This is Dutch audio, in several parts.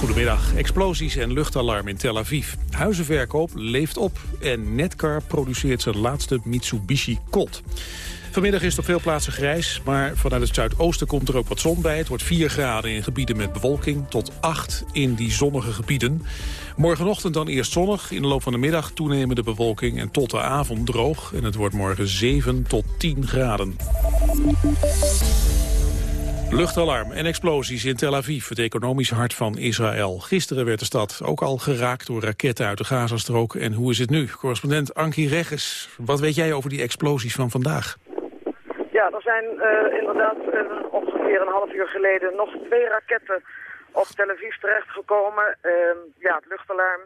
Goedemiddag. Explosies en luchtalarm in Tel Aviv. Huizenverkoop leeft op en Netcar produceert zijn laatste Mitsubishi Colt. Vanmiddag is het op veel plaatsen grijs, maar vanuit het zuidoosten komt er ook wat zon bij. Het wordt 4 graden in gebieden met bewolking, tot 8 in die zonnige gebieden. Morgenochtend dan eerst zonnig, in de loop van de middag toenemende bewolking en tot de avond droog. En het wordt morgen 7 tot 10 graden. Luchtalarm en explosies in Tel Aviv, het economisch hart van Israël. Gisteren werd de stad ook al geraakt door raketten uit de Gazastrook. En hoe is het nu? Correspondent Ankie Regges, wat weet jij over die explosies van vandaag? Ja, er zijn uh, inderdaad uh, ongeveer een half uur geleden nog twee raketten op Tel Aviv terechtgekomen. Uh, ja, het luchtalarm,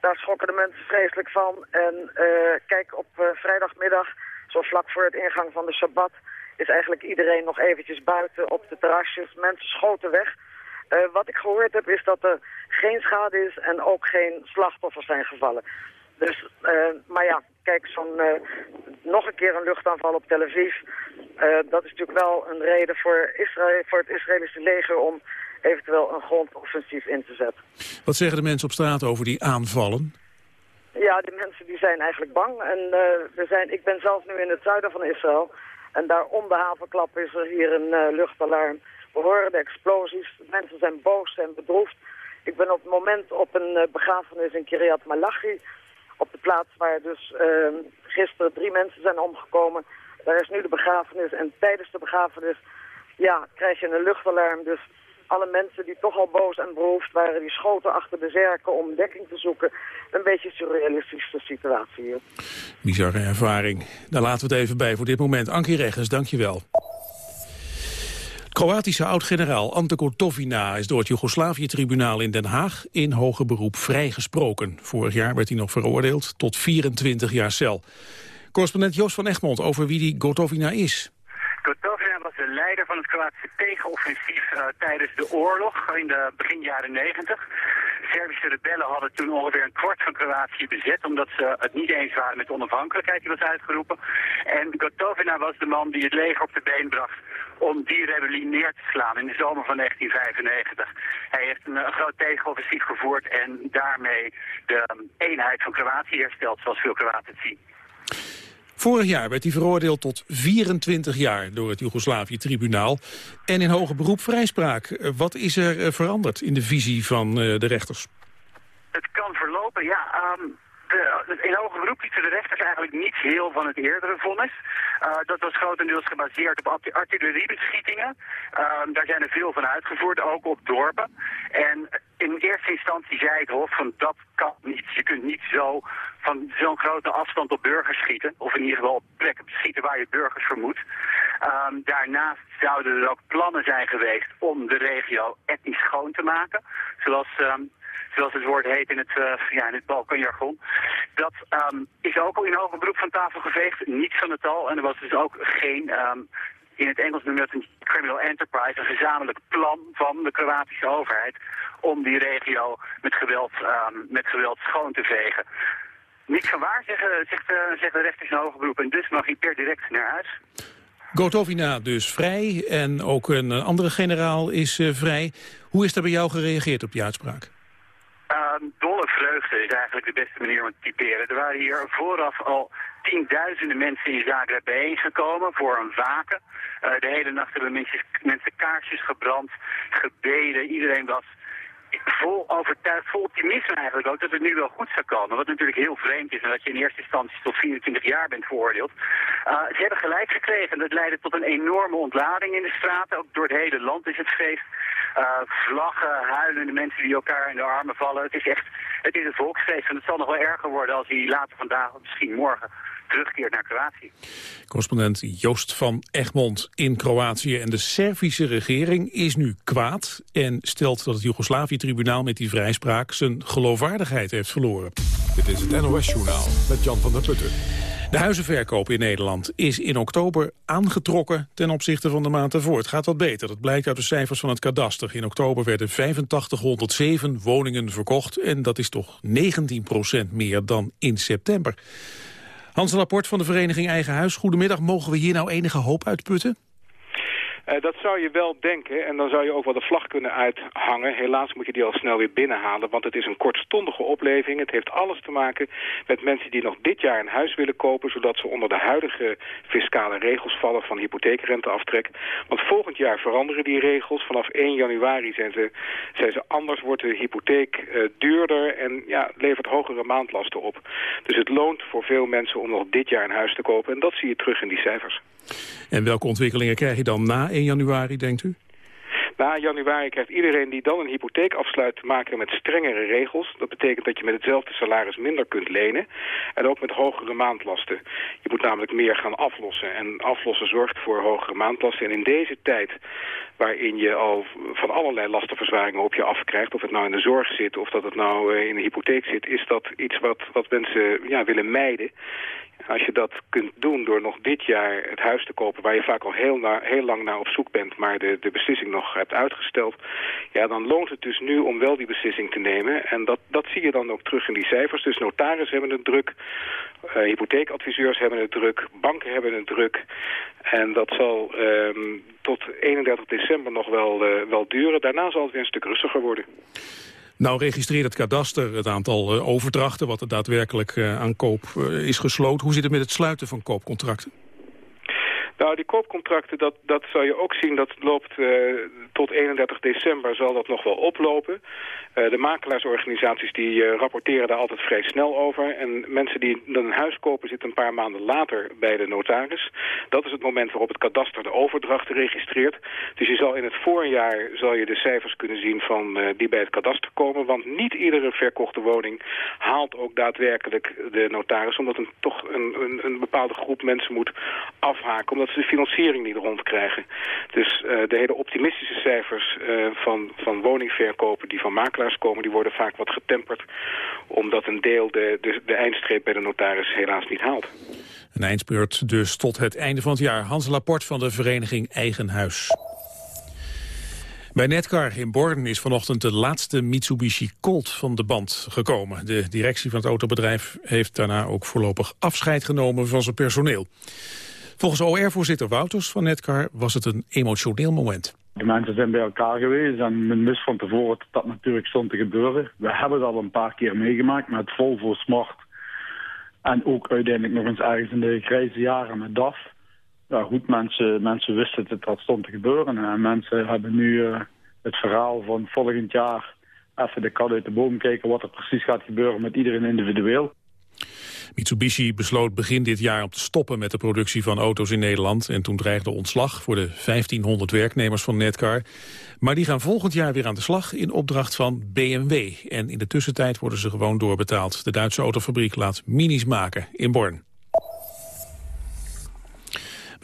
daar schokken de mensen vreselijk van. En uh, kijk, op vrijdagmiddag, zo vlak voor het ingang van de Shabbat is eigenlijk iedereen nog eventjes buiten op de terrasjes. Mensen schoten weg. Uh, wat ik gehoord heb is dat er geen schade is en ook geen slachtoffers zijn gevallen. Dus, uh, maar ja, kijk, zo'n uh, nog een keer een luchtaanval op Tel Aviv, dat is natuurlijk wel een reden voor, Israël, voor het Israëlische leger om eventueel een grondoffensief in te zetten. Wat zeggen de mensen op straat over die aanvallen? Ja, de mensen die zijn eigenlijk bang. En we zijn, ik ben zelf nu in het zuiden van Israël. En daar om de havenklap is er hier een uh, luchtalarm. We horen de explosies. Mensen zijn boos en bedroefd. Ik ben op het moment op een uh, begrafenis in Kiryat Malachi. Op de plaats waar dus uh, gisteren drie mensen zijn omgekomen. Daar is nu de begrafenis. En tijdens de begrafenis ja, krijg je een luchtalarm. Dus alle mensen die toch al boos en behoefd waren, die schoten achter de zerken om dekking te zoeken. Een beetje surrealistische situatie hier. Bizarre ervaring. Daar laten we het even bij voor dit moment. Ankie Reggens, dankjewel. Kroatische oud-generaal Ante Gotovina is door het Joegoslavië-tribunaal in Den Haag in hoger beroep vrijgesproken. Vorig jaar werd hij nog veroordeeld tot 24 jaar cel. Correspondent Joost van Egmond over wie die Gotovina is. Leider van het Kroatische tegenoffensief uh, tijdens de oorlog in de begin jaren 90. Servische rebellen hadden toen ongeveer een kwart van Kroatië bezet... omdat ze het niet eens waren met de onafhankelijkheid die was uitgeroepen. En Gotovina was de man die het leger op de been bracht om die rebellie neer te slaan in de zomer van 1995. Hij heeft een, een groot tegenoffensief gevoerd en daarmee de um, eenheid van Kroatië hersteld, zoals veel Kroaten het zien. Vorig jaar werd hij veroordeeld tot 24 jaar door het Joegoslavië-tribunaal. En in hoger beroep vrijspraak. Wat is er veranderd in de visie van de rechters? Het kan verlopen, ja. Um, de, in hoger beroep lieten de rechters eigenlijk niets heel van het eerdere vonnis. Uh, dat was grotendeels gebaseerd op artilleriebeschietingen. Uh, daar zijn er veel van uitgevoerd, ook op dorpen. En in eerste instantie zei het Hof van dat kan niet. Je kunt niet zo van zo'n grote afstand op burgers schieten. Of in ieder geval op plekken schieten waar je burgers vermoedt. Um, daarnaast zouden er ook plannen zijn geweest om de regio etnisch schoon te maken. Zoals um, zoals het woord heet in het, uh, ja, in het Balkanjargon. Dat um, is ook al in hoger beroep van tafel geveegd, niets van het al. En er was dus ook geen, um, in het Engels noemen we het een criminal enterprise, een gezamenlijk plan van de Kroatische overheid om die regio met geweld, um, met geweld schoon te vegen. Niets van waar, zeggen, zegt, uh, zegt de rechters in hoger beroep. En dus mag hij per direct naar huis. Gotovina dus vrij en ook een andere generaal is uh, vrij. Hoe is er bij jou gereageerd op die uitspraak? Is eigenlijk de beste manier om te typeren. Er waren hier vooraf al tienduizenden mensen in Zagreb bijeengekomen voor een waken. Uh, de hele nacht hebben mensen, mensen kaarsjes gebrand, gebeden. Iedereen was vol overtuigd, vol optimisme eigenlijk ook, dat het nu wel goed zou komen. Wat natuurlijk heel vreemd is, en dat je in eerste instantie tot 24 jaar bent veroordeeld. Uh, ze hebben gelijk gekregen en dat leidde tot een enorme ontlading in de straten. Ook door het hele land is het feest. Uh, vlaggen, huilende mensen die elkaar in de armen vallen. Het is echt, het is een volksfeest en het zal nog wel erger worden als hij later vandaag of misschien morgen terugkeert naar Kroatië. Correspondent Joost van Egmond in Kroatië. En de Servische regering is nu kwaad en stelt dat het Joegoslavië-tribunaal met die vrijspraak zijn geloofwaardigheid heeft verloren. Dit is het NOS-journaal met Jan van der Putten. De huizenverkoop in Nederland is in oktober aangetrokken ten opzichte van de maand ervoor. Het gaat wat beter, dat blijkt uit de cijfers van het kadaster. In oktober werden 8507 woningen verkocht en dat is toch 19% meer dan in september. Hans Lapport van de vereniging Eigen Huis. Goedemiddag, mogen we hier nou enige hoop uitputten? Uh, dat zou je wel denken en dan zou je ook wel de vlag kunnen uithangen. Helaas moet je die al snel weer binnenhalen, want het is een kortstondige opleving. Het heeft alles te maken met mensen die nog dit jaar een huis willen kopen... zodat ze onder de huidige fiscale regels vallen van hypotheekrenteaftrek. Want volgend jaar veranderen die regels. Vanaf 1 januari zijn ze, zijn ze anders, wordt de hypotheek uh, duurder... en ja, levert hogere maandlasten op. Dus het loont voor veel mensen om nog dit jaar een huis te kopen. En dat zie je terug in die cijfers. En welke ontwikkelingen krijg je dan na 1 januari, denkt u? Na januari krijgt iedereen die dan een hypotheek afsluit te maken met strengere regels. Dat betekent dat je met hetzelfde salaris minder kunt lenen. En ook met hogere maandlasten. Je moet namelijk meer gaan aflossen. En aflossen zorgt voor hogere maandlasten. En in deze tijd waarin je al van allerlei lastenverzwaringen op je afkrijgt... of het nou in de zorg zit of dat het nou eh, in de hypotheek zit... is dat iets wat, wat mensen ja, willen mijden. Als je dat kunt doen door nog dit jaar het huis te kopen... waar je vaak al heel, heel lang naar op zoek bent... maar de, de beslissing nog hebt uitgesteld... ja, dan loont het dus nu om wel die beslissing te nemen. En dat, dat zie je dan ook terug in die cijfers. Dus notarissen hebben het druk, uh, hypotheekadviseurs hebben het druk... banken hebben het druk. En dat zal um, tot 31 december nog wel, uh, wel duren. Daarna zal het weer een stuk rustiger worden. Nou registreert het kadaster het aantal uh, overdrachten... wat er daadwerkelijk uh, aan koop uh, is gesloten. Hoe zit het met het sluiten van koopcontracten? Nou, die koopcontracten, dat, dat zal je ook zien, dat loopt uh, tot 31 december zal dat nog wel oplopen. Uh, de makelaarsorganisaties die uh, rapporteren daar altijd vrij snel over. En mensen die dan een huis kopen zitten een paar maanden later bij de notaris. Dat is het moment waarop het kadaster de overdrachten registreert. Dus je zal in het voorjaar zal je de cijfers kunnen zien van die bij het kadaster komen. Want niet iedere verkochte woning haalt ook daadwerkelijk de notaris. Omdat een, toch een, een, bepaalde groep mensen moet afhaken. Ze de financiering niet rondkrijgen. Dus de hele optimistische cijfers van, van woningverkopen die van makelaars komen, die worden vaak wat getemperd. Omdat een deel de, de, de eindstreep bij de notaris helaas niet haalt. Een eindspurt dus tot het einde van het jaar. Hans Laporte van de vereniging Eigen Huis. Bij Netcar in Borden is vanochtend de laatste Mitsubishi Colt van de band gekomen. De directie van het autobedrijf heeft daarna ook voorlopig afscheid genomen van zijn personeel. Volgens OR-voorzitter Wouters van Netcar was het een emotioneel moment. Mensen zijn bij elkaar geweest en men wist van tevoren dat dat natuurlijk stond te gebeuren. We hebben dat al een paar keer meegemaakt met Volvo Smart. En ook uiteindelijk nog eens ergens in de grijze jaren met DAF. Ja goed, mensen, mensen wisten dat dat stond te gebeuren. En mensen hebben nu uh, het verhaal van volgend jaar even de kat uit de boom kijken wat er precies gaat gebeuren met iedereen individueel. Mitsubishi besloot begin dit jaar om te stoppen met de productie van auto's in Nederland. En toen dreigde ontslag voor de 1500 werknemers van Netcar. Maar die gaan volgend jaar weer aan de slag in opdracht van BMW. En in de tussentijd worden ze gewoon doorbetaald. De Duitse autofabriek laat minis maken in Born.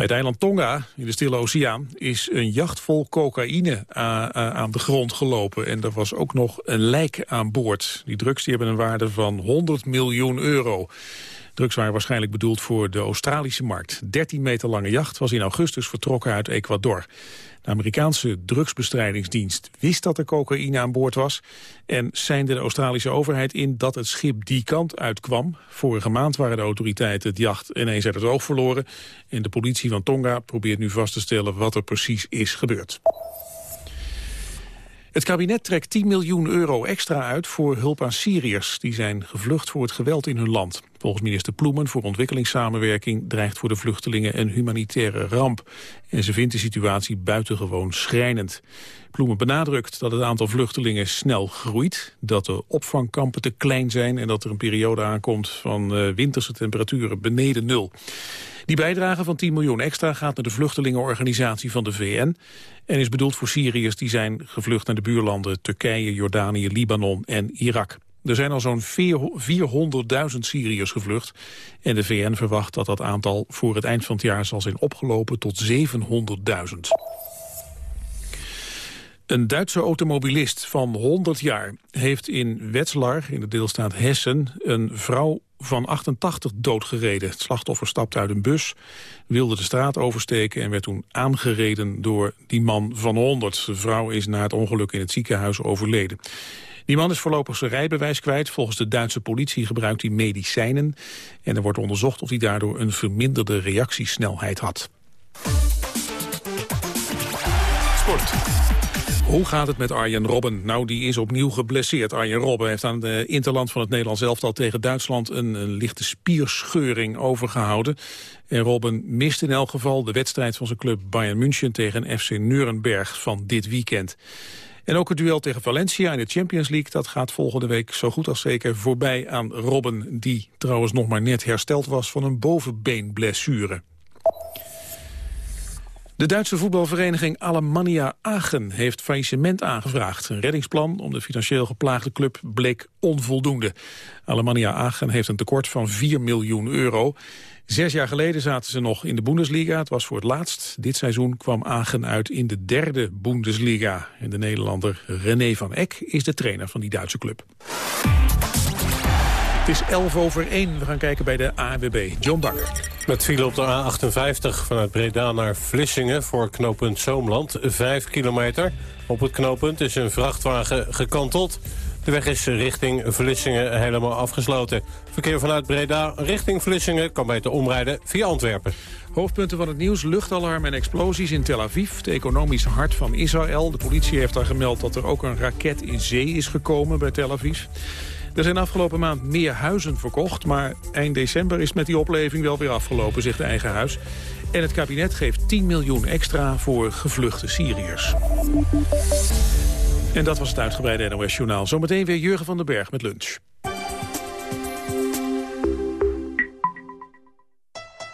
Het eiland Tonga, in de Stille Oceaan, is een jacht vol cocaïne aan de grond gelopen. En er was ook nog een lijk aan boord. Die drugs die hebben een waarde van 100 miljoen euro. Drugs waren waarschijnlijk bedoeld voor de Australische markt. 13 meter lange jacht was in augustus vertrokken uit Ecuador. De Amerikaanse drugsbestrijdingsdienst wist dat er cocaïne aan boord was... en seinde de Australische overheid in dat het schip die kant uitkwam. Vorige maand waren de autoriteiten het jacht ineens uit het oog verloren... en de politie van Tonga probeert nu vast te stellen wat er precies is gebeurd. Het kabinet trekt 10 miljoen euro extra uit voor hulp aan Syriërs... die zijn gevlucht voor het geweld in hun land. Volgens minister Ploemen voor ontwikkelingssamenwerking... dreigt voor de vluchtelingen een humanitaire ramp. En ze vindt de situatie buitengewoon schrijnend. Ploemen benadrukt dat het aantal vluchtelingen snel groeit... dat de opvangkampen te klein zijn... en dat er een periode aankomt van uh, winterse temperaturen beneden nul. Die bijdrage van 10 miljoen extra gaat naar de vluchtelingenorganisatie van de VN... en is bedoeld voor Syriërs die zijn gevlucht naar de buurlanden Turkije, Jordanië, Libanon en Irak. Er zijn al zo'n 400.000 Syriërs gevlucht. En de VN verwacht dat dat aantal voor het eind van het jaar zal zijn opgelopen tot 700.000. Een Duitse automobilist van 100 jaar heeft in Wetzlar, in de deelstaat Hessen, een vrouw van 88 doodgereden. Het slachtoffer stapte uit een bus, wilde de straat oversteken... en werd toen aangereden door die man van 100. De vrouw is na het ongeluk in het ziekenhuis overleden. Die man is voorlopig zijn rijbewijs kwijt. Volgens de Duitse politie gebruikt hij medicijnen. En er wordt onderzocht of hij daardoor een verminderde reactiesnelheid had. Sport. Hoe gaat het met Arjen Robben? Nou, die is opnieuw geblesseerd. Arjen Robben heeft aan de interland van het Nederlands elftal tegen Duitsland een, een lichte spierscheuring overgehouden. En Robben mist in elk geval de wedstrijd van zijn club Bayern München tegen FC Nuremberg van dit weekend. En ook het duel tegen Valencia in de Champions League... dat gaat volgende week zo goed als zeker voorbij aan Robben... die trouwens nog maar net hersteld was van een bovenbeenblessure. De Duitse voetbalvereniging Alemannia Aachen heeft faillissement aangevraagd. Een reddingsplan om de financieel geplaagde club bleek onvoldoende. Alemannia Aachen heeft een tekort van 4 miljoen euro. Zes jaar geleden zaten ze nog in de Bundesliga. Het was voor het laatst. Dit seizoen kwam Aachen uit in de derde Bundesliga. En de Nederlander René van Eck is de trainer van die Duitse club. Het is 11 over 1. We gaan kijken bij de ANWB. John Bakker. Met file op de A58 vanuit Breda naar Vlissingen voor knooppunt Zoomland. 5 kilometer. Op het knooppunt is een vrachtwagen gekanteld. De weg is richting Vlissingen helemaal afgesloten. Verkeer vanuit Breda richting Vlissingen kan beter omrijden via Antwerpen. Hoofdpunten van het nieuws, luchtalarm en explosies in Tel Aviv, het economische hart van Israël. De politie heeft daar gemeld dat er ook een raket in zee is gekomen bij Tel Aviv. Er zijn afgelopen maand meer huizen verkocht... maar eind december is met die opleving wel weer afgelopen, zegt de eigen huis. En het kabinet geeft 10 miljoen extra voor gevluchte Syriërs. En dat was het uitgebreide NOS-journaal. Zometeen weer Jurgen van den Berg met lunch.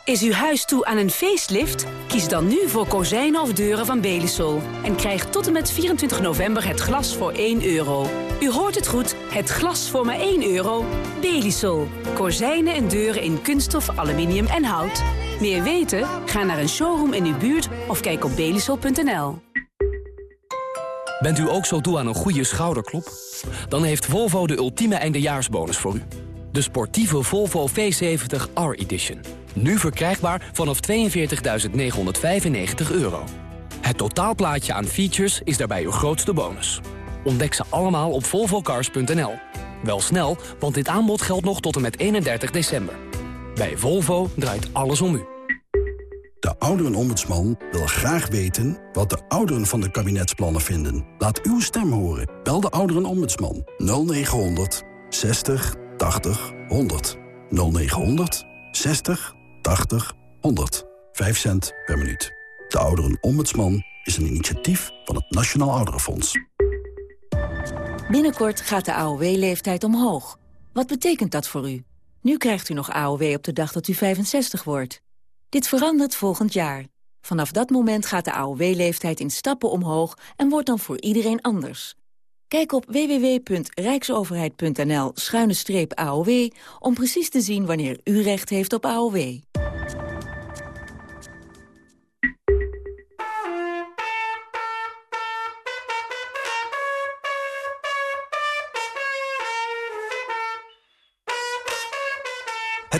Is uw huis toe aan een facelift? Kies dan nu voor kozijnen of deuren van Belisol. En krijg tot en met 24 november het glas voor 1 euro. U hoort het goed, het glas voor maar 1 euro. Belisol. Kozijnen en deuren in kunststof, aluminium en hout. Meer weten? Ga naar een showroom in uw buurt of kijk op belisol.nl. Bent u ook zo toe aan een goede schouderklop? Dan heeft Volvo de ultieme eindejaarsbonus voor u. De sportieve Volvo V70 R-Edition. Nu verkrijgbaar vanaf 42.995 euro. Het totaalplaatje aan features is daarbij uw grootste bonus. Ontdek ze allemaal op volvocars.nl. Wel snel, want dit aanbod geldt nog tot en met 31 december. Bij Volvo draait alles om u. De ouderenombudsman wil graag weten wat de ouderen van de kabinetsplannen vinden. Laat uw stem horen. Bel de ouderenombudsman 0900 60 80 100. 0900 60 80 100. 5 cent per minuut. De ouderenombudsman is een initiatief van het Nationaal Ouderenfonds. Binnenkort gaat de AOW-leeftijd omhoog. Wat betekent dat voor u? Nu krijgt u nog AOW op de dag dat u 65 wordt. Dit verandert volgend jaar. Vanaf dat moment gaat de AOW-leeftijd in stappen omhoog en wordt dan voor iedereen anders. Kijk op www.rijksoverheid.nl-aow om precies te zien wanneer u recht heeft op AOW.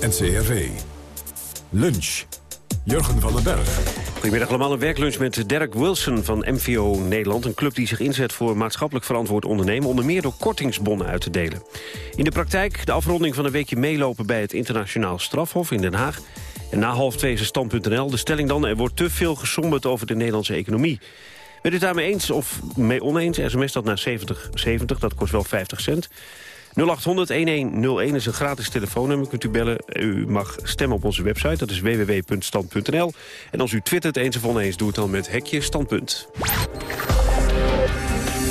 NCRV. Lunch. Jurgen van den Berg. Goedemiddag allemaal, een werklunch met Derek Wilson van MVO Nederland. Een club die zich inzet voor maatschappelijk verantwoord ondernemen... onder meer door kortingsbonnen uit te delen. In de praktijk de afronding van een weekje meelopen... bij het internationaal strafhof in Den Haag. En na half twee is stand.nl. De stelling dan, er wordt te veel gesomberd over de Nederlandse economie. Bent u daarmee eens of mee oneens? SMS dat naar 7070, dat kost wel 50 cent. 0800-1101 is een gratis telefoonnummer. Kunt u bellen. U mag stemmen op onze website. Dat is www.stand.nl. En als u twittert eens of oneens, doe het dan met hekje standpunt.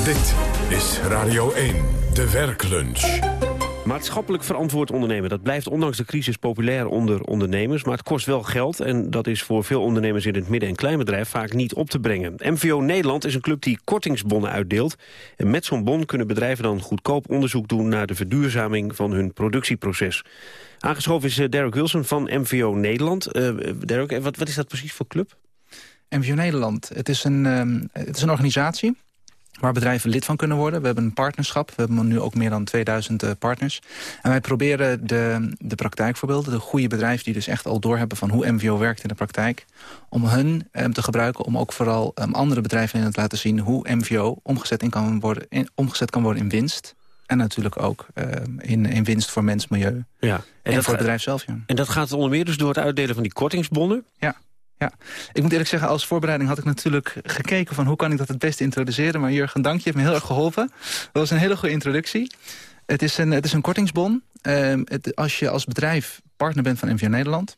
Dit is Radio 1, de werklunch. Maatschappelijk verantwoord ondernemen, dat blijft ondanks de crisis populair onder ondernemers. Maar het kost wel geld en dat is voor veel ondernemers in het midden- en kleinbedrijf vaak niet op te brengen. MVO Nederland is een club die kortingsbonnen uitdeelt. En met zo'n bon kunnen bedrijven dan goedkoop onderzoek doen naar de verduurzaming van hun productieproces. Aangeschoven is eh, Derek Wilson van MVO Nederland. Uh, Derek, wat, wat is dat precies voor club? MVO Nederland, het is een, um, het is een organisatie waar bedrijven lid van kunnen worden. We hebben een partnerschap. We hebben nu ook meer dan 2000 uh, partners. En wij proberen de, de praktijkvoorbeelden, de goede bedrijven... die dus echt al doorhebben van hoe MVO werkt in de praktijk... om hun um, te gebruiken om ook vooral um, andere bedrijven in te laten zien... hoe MVO omgezet, in kan worden, in, omgezet kan worden in winst... En natuurlijk ook in, in winst voor mens, milieu. Ja. En, en voor het bedrijf zelf, ja. En dat gaat onder meer dus door het uitdelen van die kortingsbonnen? Ja. Ja, ik moet eerlijk zeggen, als voorbereiding had ik natuurlijk gekeken van hoe kan ik dat het beste introduceren. Maar Jurgen, dank je, heeft me heel erg geholpen. Dat was een hele goede introductie. Het is een, het is een kortingsbon. Um, het, als je als bedrijf partner bent van MVO Nederland,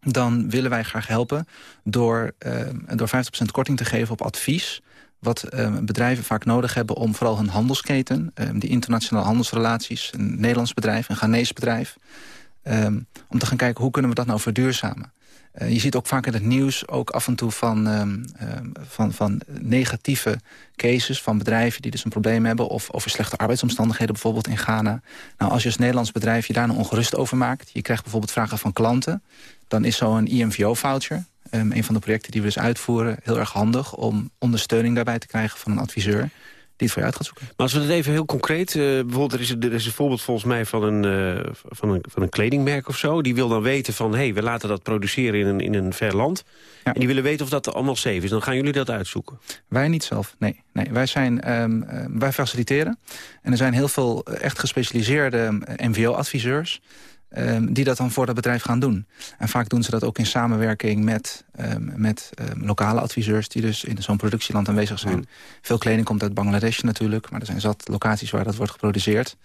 dan willen wij graag helpen door, um, door 50% korting te geven op advies wat um, bedrijven vaak nodig hebben om vooral hun handelsketen... Die internationale handelsrelaties, een Nederlands bedrijf, een Ghanese bedrijf... Om te gaan kijken hoe kunnen we dat nou verduurzamen. Uh, je ziet ook vaak in het nieuws ook af en toe van, um, um, van, van negatieve cases van bedrijven die dus een probleem hebben... of over slechte arbeidsomstandigheden bijvoorbeeld in Ghana. Nou, als je als Nederlands bedrijf je daar een ongerust over maakt... je krijgt bijvoorbeeld vragen van klanten... dan is zo'n IMVO-voucher, um, een van de projecten die we dus uitvoeren... heel erg handig om ondersteuning daarbij te krijgen van een adviseur die het voor je uit gaat zoeken. Maar als we het even heel concreet... Uh, bijvoorbeeld, er is, er is een voorbeeld volgens mij van een, uh, van, een, van een kledingmerk of zo. Die wil dan weten van, hé, hey, we laten dat produceren in een, in een ver land. Ja. En die willen weten of dat allemaal safe is. Dan gaan jullie dat uitzoeken? Wij niet zelf, nee. nee wij, zijn, um, uh, wij faciliteren. En er zijn heel veel echt gespecialiseerde MVO-adviseurs... Um, die dat dan voor dat bedrijf gaan doen. En vaak doen ze dat ook in samenwerking met, um, met um, lokale adviseurs... die dus in zo'n productieland aanwezig zijn. Mm. Veel kleding komt uit Bangladesh natuurlijk... maar er zijn zat locaties waar dat wordt geproduceerd.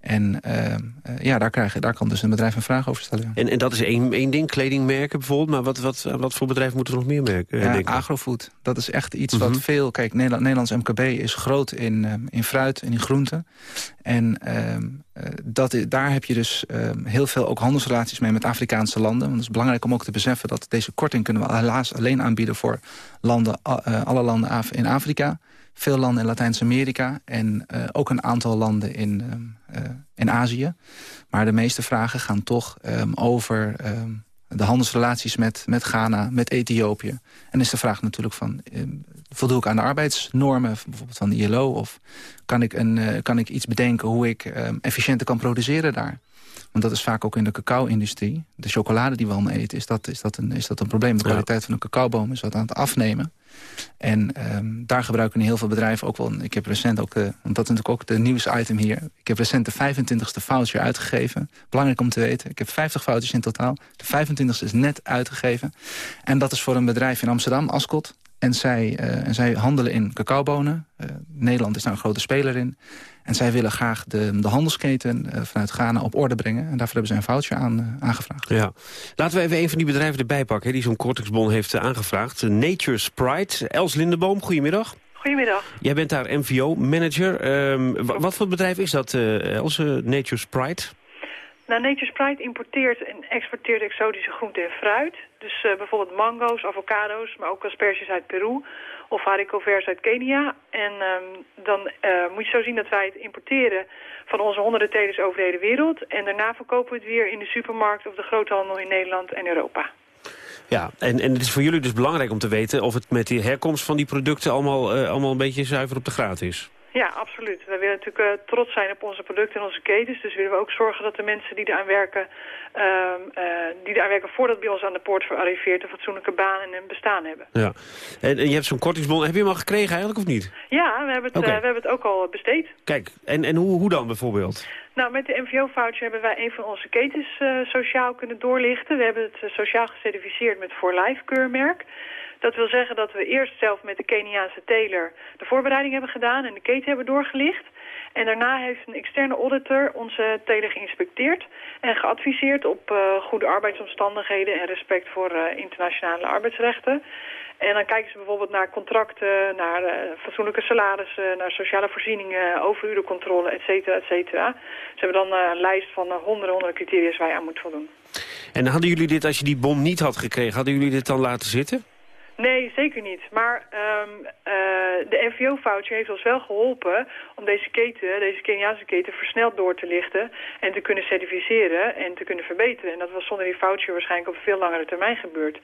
En uh, ja, daar, krijg, daar kan dus een bedrijf een vraag over stellen. En, en dat is één, één ding, kledingmerken bijvoorbeeld. Maar wat, wat, wat voor bedrijven moeten we nog meer merken? Ja, agrofood. Dat is echt iets wat veel... Kijk, Nederland, Nederlands MKB is groot in, in fruit en in groenten. En uh, dat, daar heb je dus um, heel veel ook handelsrelaties mee met Afrikaanse landen. Want het is belangrijk om ook te beseffen dat deze korting kunnen we helaas alleen aanbieden voor landen, alle landen in Afrika veel landen in Latijns-Amerika en uh, ook een aantal landen in, uh, in Azië. Maar de meeste vragen gaan toch um, over um, de handelsrelaties met, met Ghana, met Ethiopië. En is de vraag natuurlijk van, voldoe ik aan de arbeidsnormen, bijvoorbeeld van de ILO... of kan ik, een, uh, kan ik iets bedenken hoe ik efficiënter kan produceren daar? Want dat is vaak ook in de cacao-industrie. De chocolade die we allemaal eten, is dat, is dat, een, is dat een probleem. De kwaliteit ja. van een cacaoboom is wat aan het afnemen. En um, daar gebruiken heel veel bedrijven ook wel... Ik heb recent ook, de, want dat is natuurlijk ook de nieuwsitem hier... ik heb recent de 25ste voucher uitgegeven. Belangrijk om te weten. Ik heb 50 vouchers in totaal. De 25ste is net uitgegeven. En dat is voor een bedrijf in Amsterdam, Ascot. En zij, uh, en zij handelen in cacaobonen. Uh, Nederland is daar een grote speler in. En zij willen graag de, de handelsketen uh, vanuit Ghana op orde brengen. En daarvoor hebben zij een voucher aan, uh, aangevraagd. Ja. Laten we even een van die bedrijven erbij pakken... Hè, die zo'n kortingsbon heeft uh, aangevraagd. Nature's Pride. Els Lindeboom, goedemiddag. Goedemiddag. Jij bent daar MVO-manager. Um, wat voor bedrijf is dat, Els, Nature's Pride? Nou, Nature's Pride importeert en exporteert exotische groenten en fruit. Dus bijvoorbeeld mango's, avocado's, maar ook asperges uit Peru of haricots uit Kenia. En um, dan uh, moet je zo zien dat wij het importeren van onze honderden telers over de hele wereld. En daarna verkopen we het weer in de supermarkt of de groothandel in Nederland en Europa. Ja, en, en het is voor jullie dus belangrijk om te weten of het met de herkomst van die producten allemaal, uh, allemaal een beetje zuiver op de graad is. Ja, absoluut. We willen natuurlijk uh, trots zijn op onze producten en onze ketens. Dus willen we ook zorgen dat de mensen die eraan werken, uh, uh, die eraan werken voordat bij ons aan de poort arriveert, een fatsoenlijke baan en een bestaan hebben. Ja. En, en je hebt zo'n kortingsbon. Heb je hem al gekregen eigenlijk of niet? Ja, we hebben het, okay. we hebben het ook al besteed. Kijk, en, en hoe, hoe dan bijvoorbeeld? Nou, met de MVO-voucher hebben wij een van onze ketens sociaal kunnen doorlichten. We hebben het sociaal gecertificeerd met For Life keurmerk. Dat wil zeggen dat we eerst zelf met de Keniaanse teler de voorbereiding hebben gedaan en de keten hebben doorgelicht. En daarna heeft een externe auditor onze teler geïnspecteerd en geadviseerd op uh, goede arbeidsomstandigheden en respect voor uh, internationale arbeidsrechten. En dan kijken ze bijvoorbeeld naar contracten, naar uh, fatsoenlijke salarissen, naar sociale voorzieningen, overurencontrole, et cetera, et cetera. Ze hebben dan een lijst van honderden, honderden criteria waar je aan moet voldoen. En hadden jullie dit, als je die bon niet had gekregen, hadden jullie dit dan laten zitten? Nee, zeker niet. Maar um, uh, de NVO-voucher heeft ons wel geholpen om deze keten, deze Keniaanse keten, versneld door te lichten en te kunnen certificeren en te kunnen verbeteren. En dat was zonder die voucher waarschijnlijk op veel langere termijn gebeurd.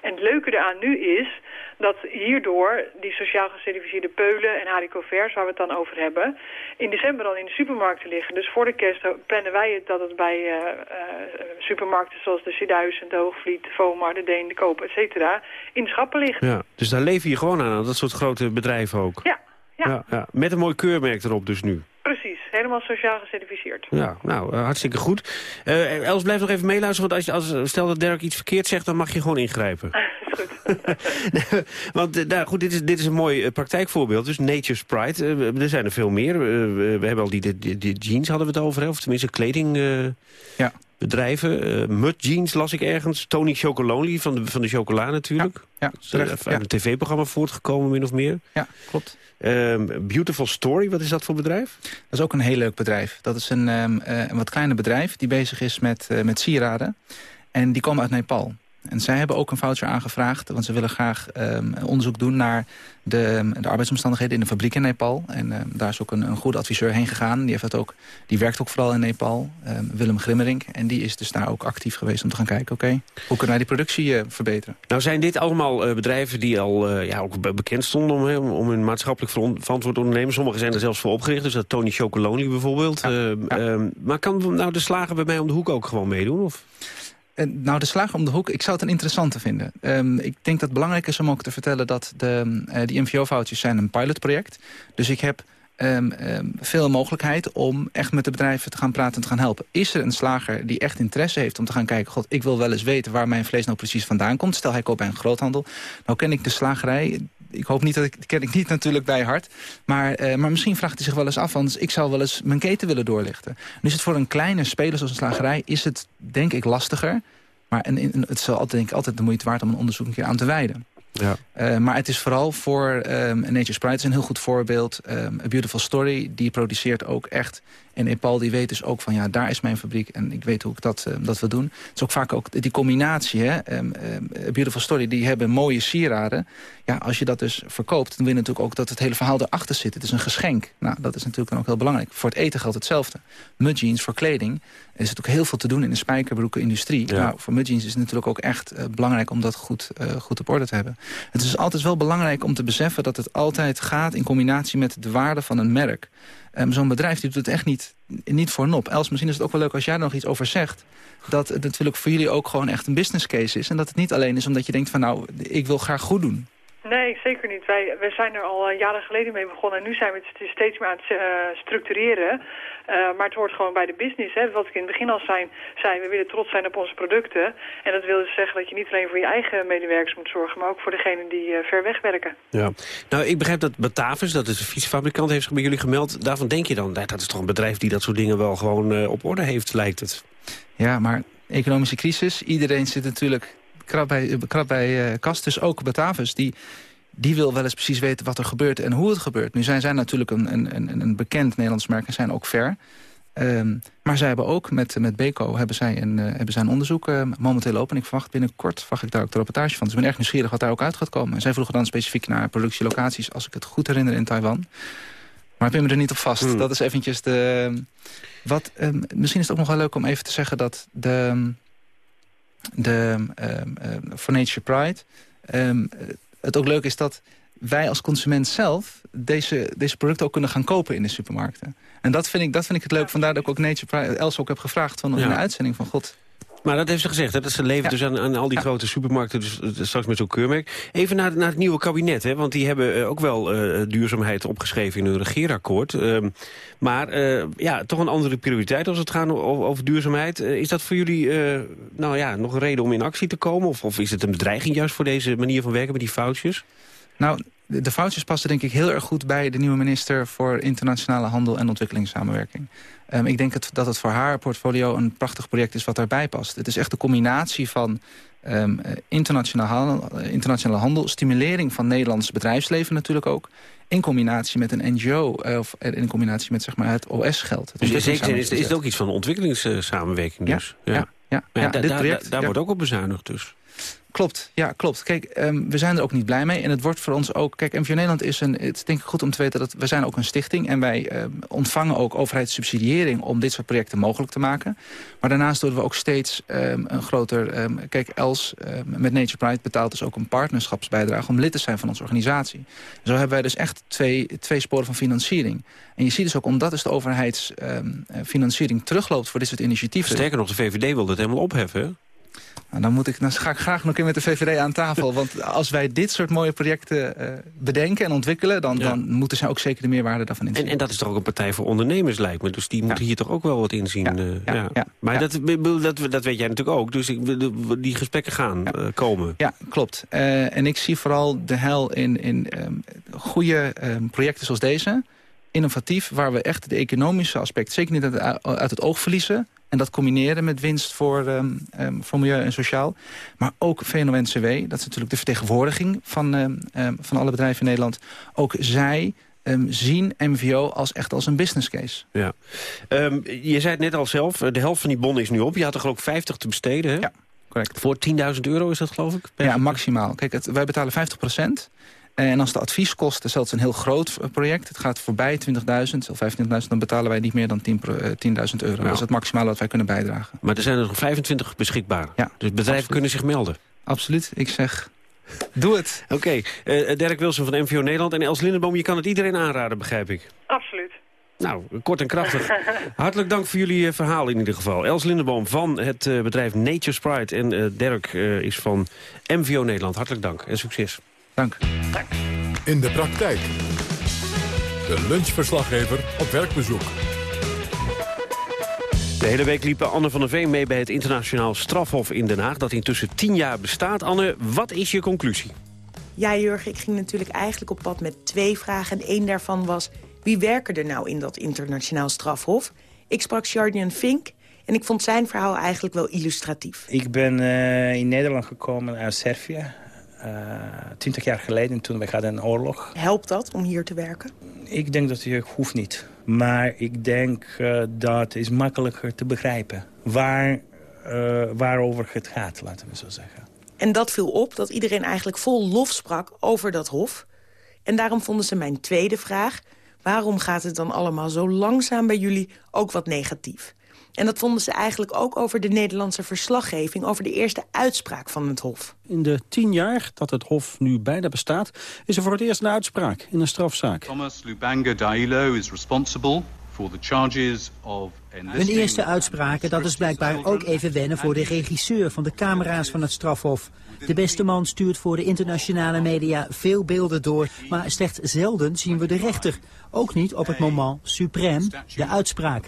En het leuke eraan nu is dat hierdoor die sociaal gecertificeerde peulen en haricot-vers, waar we het dan over hebben, in december al in de supermarkten liggen. Dus voor de kerst plannen wij het dat het bij uh, uh, supermarkten zoals de Siduisen, de Hoogvliet, de Vomar, de Deen, de Koop, et cetera, in schappen ligt. Ja, dus daar leven je gewoon aan, dat soort grote bedrijven ook. Ja, ja. ja, ja. Met een mooi keurmerk erop dus nu. Precies, helemaal sociaal gecertificeerd. Ja, nou, uh, hartstikke goed. Uh, Els, blijf nog even meeluisteren, want als, je, als, stel dat Dirk iets verkeerd zegt, dan mag je gewoon ingrijpen. is goed. want uh, nou, goed, dit is, dit is een mooi praktijkvoorbeeld, dus Nature's Pride. er zijn er veel meer. we hebben al die, die, die, jeans hadden we het over, hè? of tenminste kleding... ja bedrijven. Uh, Mud Jeans las ik ergens. Tony Chocolonely van de, van de chocola natuurlijk. Ja, ja, uh, uit een tv-programma voortgekomen, min of meer. Ja, klopt. Um, Beautiful Story, wat is dat voor bedrijf? Dat is ook een heel leuk bedrijf. Dat is een, um, uh, een wat kleiner bedrijf die bezig is met, met sieraden. En die komen uit Nepal. En zij hebben ook een voucher aangevraagd, want ze willen graag um, onderzoek doen naar de, de, arbeidsomstandigheden in de fabriek in Nepal. En um, daar is ook een, een goede adviseur heen gegaan. Die, heeft dat ook, die werkt ook vooral in Nepal, um, Willem Grimmerink. En die is dus daar ook actief geweest om te gaan kijken, oké, okay, hoe kunnen wij die productie uh, verbeteren? Nou zijn dit allemaal uh, bedrijven die al uh, ja, ook bekend stonden om, om, om hun maatschappelijk verantwoord ondernemen. Sommigen zijn er zelfs voor opgericht, dus dat Tony Chocolonely bijvoorbeeld. Ja, ja. maar kan nou de slager bij mij om de hoek ook gewoon meedoen? Of? Nou, de slager om de hoek, ik zou het een interessante vinden. Um, ik denk dat het belangrijk is om ook te vertellen... dat de, uh, die MVO-foutjes zijn een pilotproject. Dus ik heb um, um, veel mogelijkheid om echt met de bedrijven te gaan praten en te gaan helpen. Is er een slager die echt interesse heeft om te gaan kijken... god, ik wil wel eens weten waar mijn vlees nou precies vandaan komt. Stel, hij koopt bij een groothandel. Nou ken ik de slagerij ik hoop niet dat ik, ken ik niet natuurlijk bij hart. Maar, uh, maar misschien vraagt hij zich wel eens af, want ik zou wel eens mijn keten willen doorlichten. Nu is het voor een kleine speler zoals een slagerij, is het denk ik lastiger. Maar en, en, het is altijd, denk ik, altijd de moeite waard om een onderzoek een keer aan te wijden. Ja. Uh, maar het is vooral voor um, Nature's Pride is een heel goed voorbeeld. Um, A Beautiful Story, die produceert ook echt in Nepal. Die weet dus ook van, ja, daar is mijn fabriek en ik weet hoe ik dat, um, dat wil doen. Het is ook vaak ook die combinatie, hè. A Beautiful Story, die hebben mooie sieraden. Ja, als je dat dus verkoopt, dan wil je natuurlijk ook dat het hele verhaal erachter zit. Het is een geschenk. Nou, dat is natuurlijk dan ook heel belangrijk. Voor het eten geldt hetzelfde. Mudjeans voor kleding is het ook heel veel te doen in de spijkerbroekenindustrie. Ja. Nou, voor mudjeans is het natuurlijk ook echt uh, belangrijk om dat goed, uh, goed op orde te hebben. Het is altijd wel belangrijk om te beseffen dat het altijd gaat in combinatie met de waarde van een merk. Um, Zo'n bedrijf die doet het echt niet, niet voor nop. Els, misschien is het ook wel leuk als jij er nog iets over zegt. Dat het natuurlijk voor jullie ook gewoon echt een business case is. En dat het niet alleen is omdat je denkt van nou, ik wil graag goed doen. Nee, zeker niet. Wij, wij zijn er al jaren geleden mee begonnen. En nu zijn we het steeds meer aan het uh, structureren. Uh, maar het hoort gewoon bij de business. Hè. Wat ik in het begin al zei, zei, we willen trots zijn op onze producten. En dat wil dus zeggen dat je niet alleen voor je eigen medewerkers moet zorgen... maar ook voor degenen die uh, ver weg werken. Ja. Nou, ik begrijp dat Batavus, dat is een fietsfabrikant, heeft zich bij jullie gemeld. Daarvan denk je dan, dat is toch een bedrijf die dat soort dingen wel gewoon op orde heeft, lijkt het. Ja, maar economische crisis, iedereen zit natuurlijk krap bij, krap bij uh, kast. Dus ook Batavus, die, die wil wel eens precies weten wat er gebeurt en hoe het gebeurt. Nu zijn zij natuurlijk een, een, een bekend Nederlands merk en zijn ook ver. Um, maar zij hebben ook met, met Beko hebben zij een, uh, hebben zij een onderzoek uh, momenteel open. En ik verwacht binnenkort verwacht ik daar ook de rapportage van. Dus ik ben erg nieuwsgierig wat daar ook uit gaat komen. En zij vroegen dan specifiek naar productielocaties, als ik het goed herinner, in Taiwan. Maar ik ben me er niet op vast. Hmm. Dat is eventjes de... Wat, um, misschien is het ook nog wel leuk om even te zeggen dat de de, um, uh, for Nature Pride. Het ook leuk is dat wij als consument zelf deze, deze producten ook kunnen gaan kopen in de supermarkten. En dat vind ik, dat vind ik het leuk. Vandaar dat ik ook Nature Pride, Els ook heb gevraagd van, ja. in de uitzending van... God, Maar dat heeft ze gezegd, hè? dat ze levert dus aan, aan al die grote supermarkten... Dus, dus straks met zo'n keurmerk. Even naar, naar het nieuwe kabinet, hè? want die hebben eh, ook wel uh, duurzaamheid opgeschreven... in hun regeerakkoord. Uh, maar uh, ja, toch een andere prioriteit als het gaat over, over duurzaamheid. is dat voor jullie nou ja, nog een reden om in actie te komen? Of, of is het een bedreiging juist voor deze manier van werken met die foutjes? Nou, de, de foutjes passen denk ik heel erg goed bij de nieuwe minister... voor internationale handel en ontwikkelingssamenwerking. Um, ik denk het, dat het voor haar portfolio een prachtig project is wat daarbij past. Het is echt de combinatie van um, internationale, handel, internationale handel... stimulering van Nederlands bedrijfsleven natuurlijk ook... in combinatie met een NGO, uh, of in combinatie met zeg maar, het OS-geld. Dus in zekere zin is, is het ook iets van ontwikkelingssamenwerking dus? Ja, ja. ja, ja, ja, dit project, daar wordt ook op bezuinigd dus. Klopt, ja, klopt. Kijk, um, we zijn er ook niet blij mee. En het wordt voor ons ook... Kijk, MVO Nederland is een... Het is denk ik goed om te weten dat we zijn ook een stichting... en wij uh, ontvangen ook overheidssubsidiëring... om dit soort projecten mogelijk te maken. Maar daarnaast doen we ook steeds um, een groter... Kijk, Els met Nature Pride betaalt dus ook een partnerschapsbijdrage... om lid te zijn van onze organisatie. Zo hebben wij dus echt twee, twee sporen van financiering. En je ziet dus ook, omdat dus de overheidsfinanciering terugloopt... voor dit soort initiatieven... Sterker nog, de VVD wil dat helemaal opheffen, nou, dan, moet ik, dan ga ik graag nog een keer met de VVD aan tafel. Want als wij dit soort mooie projecten uh, bedenken en ontwikkelen... Dan, ja. dan moeten zij ook zeker de meerwaarde daarvan inzien. En, en, dat is toch ook een partij voor ondernemers, lijkt me. Dus die moeten hier toch ook wel wat inzien. Ja, uh, ja. Maar Dat, dat, dat weet jij natuurlijk ook. Dus ik, die gesprekken gaan uh, komen. Ja, klopt. en ik zie vooral de hel in, in um, goede um, projecten zoals deze innovatief, waar we echt de economische aspect zeker niet uit het oog verliezen. En dat combineren met winst voor, um, um, voor milieu en sociaal. Maar ook VNO-NCW, dat is natuurlijk de vertegenwoordiging van, um, van alle bedrijven in Nederland. Ook zij zien MVO als echt als een business case. Ja. je zei het net al zelf, de helft van die bon is nu op. Je had er geloof ik 50 te besteden, hè? Ja, correct. Voor 10.000 euro is dat geloof ik? Ja, maximaal. Kijk, het, wij betalen 50 procent. En als de advieskosten, zelfs een heel groot project... het gaat voorbij 20.000 of 25.000... dan betalen wij niet meer dan 10.000 10 euro. Nou. Dat is het maximale wat wij kunnen bijdragen. Maar er zijn er nog 25 beschikbaar. Ja, dus bedrijven absoluut. kunnen zich melden. Absoluut. Ik zeg, doe het. Oké. Okay. Uh, Dirk Wilson van MVO Nederland. En Els Lindenboom, je kan het iedereen aanraden, begrijp ik. Absoluut. Nou, kort en krachtig. Hartelijk dank voor jullie verhaal in ieder geval. Els Lindenboom van het bedrijf Nature Sprite. En uh, Dirk is van MVO Nederland. Hartelijk dank en succes. Dank. Dank. In de praktijk. De lunchverslaggever op werkbezoek. De hele week liep Anne van der Veen mee bij het internationaal strafhof in Den Haag... dat intussen tien jaar bestaat. Anne, wat is je conclusie? Ja, Jurgen, ik ging natuurlijk eigenlijk op pad met twee vragen. En één daarvan was, wie werken er nou in dat internationaal strafhof? Ik sprak Shardian Fink en ik vond zijn verhaal eigenlijk wel illustratief. Ik ben uh, in Nederland gekomen uit Servië. Eh, twintig jaar geleden, toen we hadden een oorlog. Helpt dat om hier te werken? Ik denk dat het hoeft niet. Maar ik denk uh, dat is makkelijker te begrijpen. Waar, uh, waarover het gaat, laten we zo zeggen. En dat viel op, dat iedereen eigenlijk vol lof sprak over dat hof. En daarom vonden ze mijn tweede vraag... waarom gaat het dan allemaal zo langzaam bij jullie ook wat negatief? En dat vonden ze eigenlijk ook over de Nederlandse verslaggeving... over de eerste uitspraak van het Hof. In de tien jaar dat het Hof nu bijna bestaat... is er voor het eerst een uitspraak in een strafzaak. Thomas Lubanga Dailo is responsible for the charges of... Een eerste uitspraak, dat is blijkbaar ook even wennen voor de regisseur van de camera's van het strafhof. De beste man stuurt voor de internationale media veel beelden door, maar slechts zelden zien we de rechter. Ook niet op het moment suprem, de uitspraak.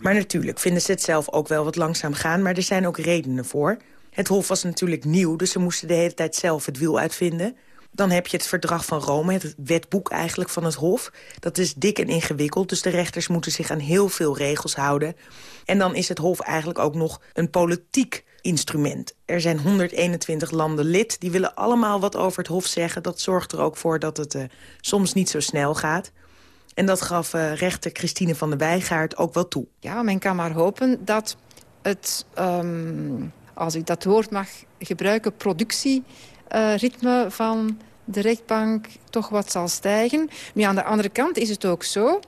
Maar natuurlijk vinden ze het zelf ook wel wat langzaam gaan, maar er zijn ook redenen voor. Het Hof was natuurlijk nieuw, dus ze moesten de hele tijd zelf het wiel uitvinden. Dan heb je het verdrag van Rome, het wetboek eigenlijk van het Hof. Dat is dik en ingewikkeld, dus de rechters moeten zich aan heel veel regels houden. En dan is het Hof eigenlijk ook nog een politiek instrument. Er zijn 121 landen lid, die willen allemaal wat over het Hof zeggen. Dat zorgt er ook voor dat het uh, soms niet zo snel gaat. En dat gaf uh, rechter Christine van der Wijgaard ook wel toe. Ja, men kan maar hopen dat het, um, als ik dat woord mag gebruiken... productieritme uh, van de rechtbank toch wat zal stijgen. Nu, aan de andere kant is het ook zo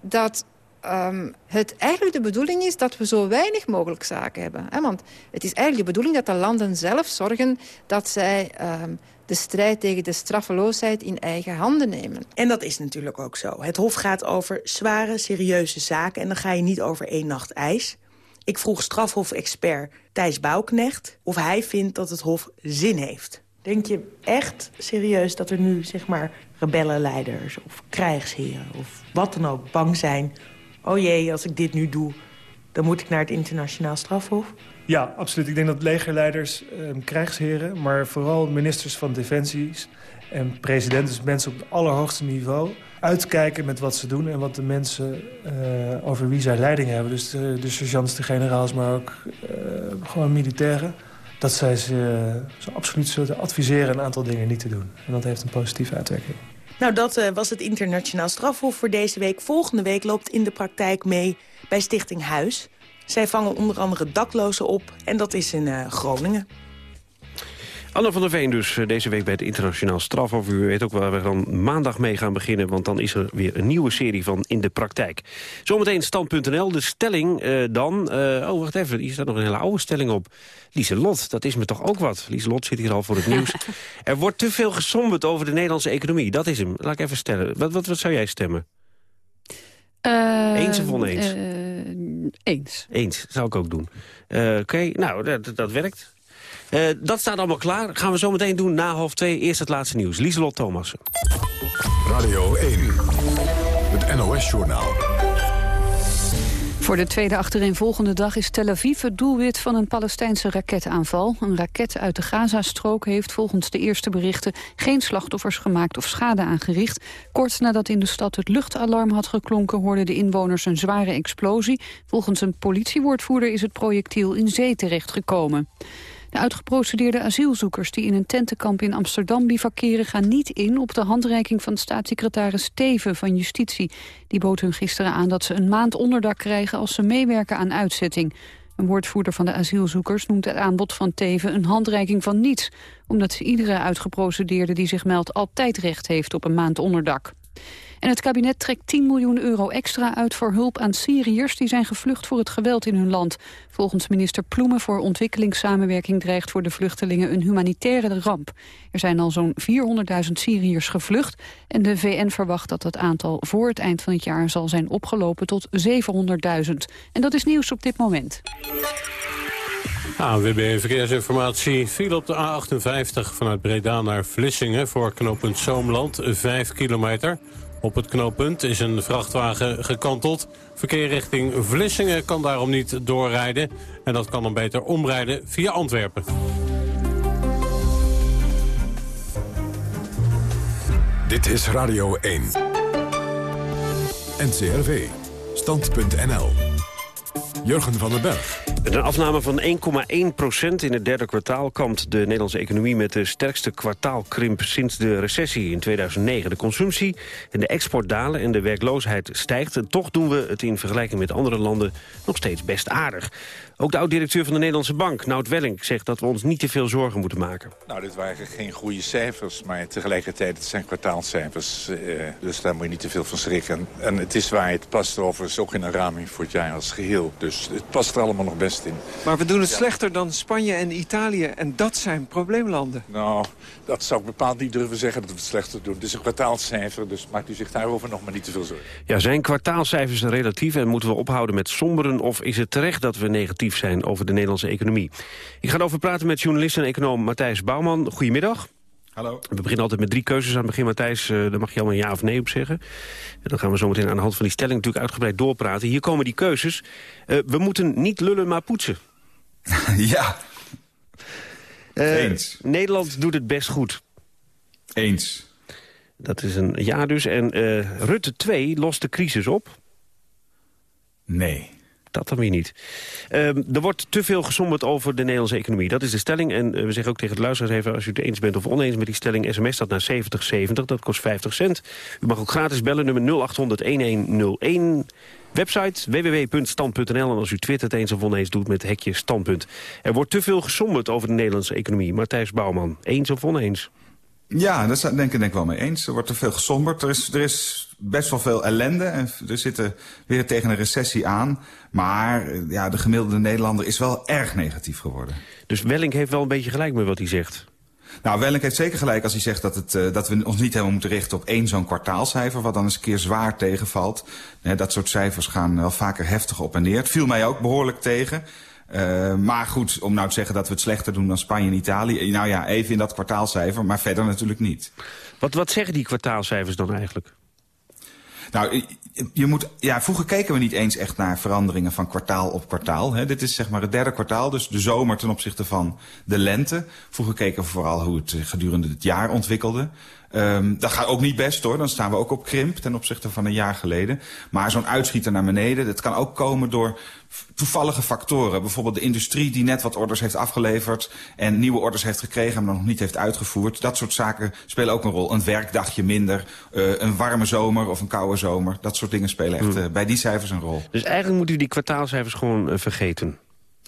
dat um, het eigenlijk de bedoeling is dat we zo weinig mogelijk zaken hebben. Hè? Want het is eigenlijk de bedoeling dat de landen zelf zorgen... dat zij um, de strijd tegen de straffeloosheid in eigen handen nemen. En dat is natuurlijk ook zo. Het Hof gaat over zware, serieuze zaken... en dan ga je niet over één nacht ijs. Ik vroeg strafhof-expert Thijs Bouwknecht of hij vindt dat het Hof zin heeft. Denk je echt serieus dat er nu, zeg maar, rebellenleiders of krijgsheren... of wat dan ook bang zijn... oh jee, als ik dit nu doe, dan moet ik naar het internationaal strafhof? Ja, absoluut. Ik denk dat legerleiders, eh, krijgsheren... maar vooral ministers van defensies en presidenten... dus mensen op het allerhoogste niveau... uitkijken met wat ze doen en wat de mensen uh, over wie zij leiding hebben. Dus de, de sergeants, de generaals, maar ook uh, gewoon militairen dat zij ze, ze absoluut zullen adviseren een aantal dingen niet te doen. En dat heeft een positieve uitwerking. Nou, dat uh, was het internationaal strafhof voor deze week. Volgende week loopt in de praktijk mee bij Stichting Huis. Zij vangen onder andere daklozen op en dat is in uh, Groningen. Anne van der Veen dus eh, deze week bij het Internationaal Strafhof. U weet ook waar we dan maandag mee gaan beginnen... want dan is er weer een nieuwe serie van In de Praktijk. Zometeen stand.nl, de stelling uh, dan... Uh, oh, wacht even, hier staat nog een hele oude stelling op. Lieselot, dat is me toch ook wat. Lieselot zit hier al voor het nieuws. er wordt te veel gesomberd over de Nederlandse economie. Dat is hem. Laat ik even stellen. Wat, wat, wat zou jij stemmen? eens of oneens? eens. Eens, zou ik ook doen. Oké, okay, nou, dat, dat werkt. Uh, dat staat allemaal klaar. Gaan we zo meteen doen na half twee. Eerst het laatste nieuws. Lieselot Thomassen. Radio 1. Het NOS-journaal. Voor de tweede achtereenvolgende dag is Tel Aviv het doelwit van een Palestijnse raketaanval. Een raket uit de Gazastrook heeft volgens de eerste berichten geen slachtoffers gemaakt of schade aangericht. Kort nadat in de stad het luchtalarm had geklonken hoorden de inwoners een zware explosie. Volgens een politiewoordvoerder is het projectiel in zee terechtgekomen. De uitgeprocedeerde asielzoekers die in een tentenkamp in Amsterdam bivakeren gaan niet in op de handreiking van staatssecretaris Teven van Justitie. Die bood hun gisteren aan dat ze een maand onderdak krijgen als ze meewerken aan uitzetting. Een woordvoerder van de asielzoekers noemt het aanbod van Teven een handreiking van niets, omdat iedere uitgeprocedeerde die zich meldt altijd recht heeft op een maand onderdak. En het kabinet trekt 10 miljoen euro extra uit voor hulp aan Syriërs die zijn gevlucht voor het geweld in hun land. Volgens minister Ploemen voor ontwikkelingssamenwerking dreigt voor de vluchtelingen een humanitaire ramp. Er zijn al zo'n 400.000 Syriërs gevlucht en de VN verwacht dat het aantal voor het eind van het jaar zal zijn opgelopen tot 700.000. En dat is nieuws op dit moment. ANWB Verkeersinformatie viel op de A58 vanuit Breda naar Vlissingen... voor knooppunt Zoomland, 5 kilometer. Op het knooppunt is een vrachtwagen gekanteld. Verkeer richting Vlissingen kan daarom niet doorrijden. En dat kan dan beter omrijden via Antwerpen. Dit is Radio 1. NCRV. Stand.nl. Jurgen van den Berg. Met een afname van 1,1 procent in het derde kwartaal... kampt de Nederlandse economie met de sterkste kwartaalkrimp sinds de recessie in 2009. De consumptie en de export dalen en de werkloosheid stijgt. En toch doen we het in vergelijking met andere landen nog steeds best aardig. Ook de oud-directeur van de Nederlandse Bank, Nout Welling, zegt dat we ons niet te veel zorgen moeten maken. Nou, dit waren geen goede cijfers, maar tegelijkertijd het zijn kwartaalcijfers. Eh, dus daar moet je niet te veel van schrikken. En het is waar, het past overigens ook in een raming voor het jaar als geheel. Dus het past er allemaal nog best in. Maar we doen het slechter dan Spanje en Italië en dat zijn probleemlanden. Nou, dat zou ik bepaald niet durven zeggen dat we het slechter doen. Het is een kwartaalcijfer, dus maakt u zich daarover nog maar niet te veel zorgen. Ja, zijn kwartaalcijfers relatief en moeten we ophouden met somberen... of is het terecht dat we negatief zijn over de Nederlandse economie. Ik ga erover praten met journalist en econoom Matthijs Bouwman. Goedemiddag. Hallo. We beginnen altijd met drie keuzes aan het begin, Matthijs. Uh, daar mag je allemaal ja of nee op zeggen. En dan gaan we zo meteen aan de hand van die stelling natuurlijk uitgebreid doorpraten. Hier komen die keuzes. Uh, we moeten niet lullen, maar poetsen. ja. Uh, Eens. Nederland doet het best goed. Eens. Dat is een ja dus. En Rutte 2 lost de crisis op. Nee. Dat dan weer niet. Uh, er wordt te veel gesomberd over de Nederlandse economie. Dat is de stelling. En uh, we zeggen ook tegen de luisteraars als u het eens bent of oneens met die stelling... sms dat naar 7070, dat kost 50 cent. U mag ook gratis bellen, nummer 0800-1101. Website www.stand.nl. En als u twittert eens of oneens doet met hekje standpunt. Er wordt te veel gesomberd over de Nederlandse economie. Matthijs Bouwman, eens of oneens? Ja, daar denk ik denk ik wel mee eens. Er wordt te veel gesomberd. Er is, er is best wel veel ellende. En er zitten weer tegen een recessie aan. Maar ja, de gemiddelde Nederlander is wel erg negatief geworden. Dus Welling heeft wel een beetje gelijk met wat hij zegt? Nou, Wellink heeft zeker gelijk als hij zegt dat, het, uh, dat we ons niet helemaal moeten richten op één zo'n kwartaalcijfer, wat dan eens een keer zwaar tegenvalt. dat soort cijfers gaan wel vaker heftig op en neer. Het viel mij ook behoorlijk tegen. Uh, maar goed, om nou te zeggen dat we het slechter doen dan Spanje en Italië. Nou ja, even in dat kwartaalcijfer, maar verder natuurlijk niet. Wat, wat zeggen die kwartaalcijfers dan eigenlijk? Nou, je moet, ja, vroeger keken we niet eens echt naar veranderingen van kwartaal op kwartaal. Dit is zeg maar het derde kwartaal, dus de zomer ten opzichte van de lente. Vroeger keken we vooral hoe het gedurende het jaar ontwikkelde. Um, dat gaat ook niet best hoor, dan staan we ook op krimp ten opzichte van een jaar geleden. Maar zo'n uitschieter naar beneden, dat kan ook komen door toevallige factoren. Bijvoorbeeld de industrie die net wat orders heeft afgeleverd... en nieuwe orders heeft gekregen, maar nog niet heeft uitgevoerd. Dat soort zaken spelen ook een rol. Een werkdagje minder, uh, een warme zomer of een koude zomer. Dat soort dingen spelen echt uh, bij die cijfers een rol. Dus eigenlijk moet u die kwartaalcijfers gewoon uh, vergeten?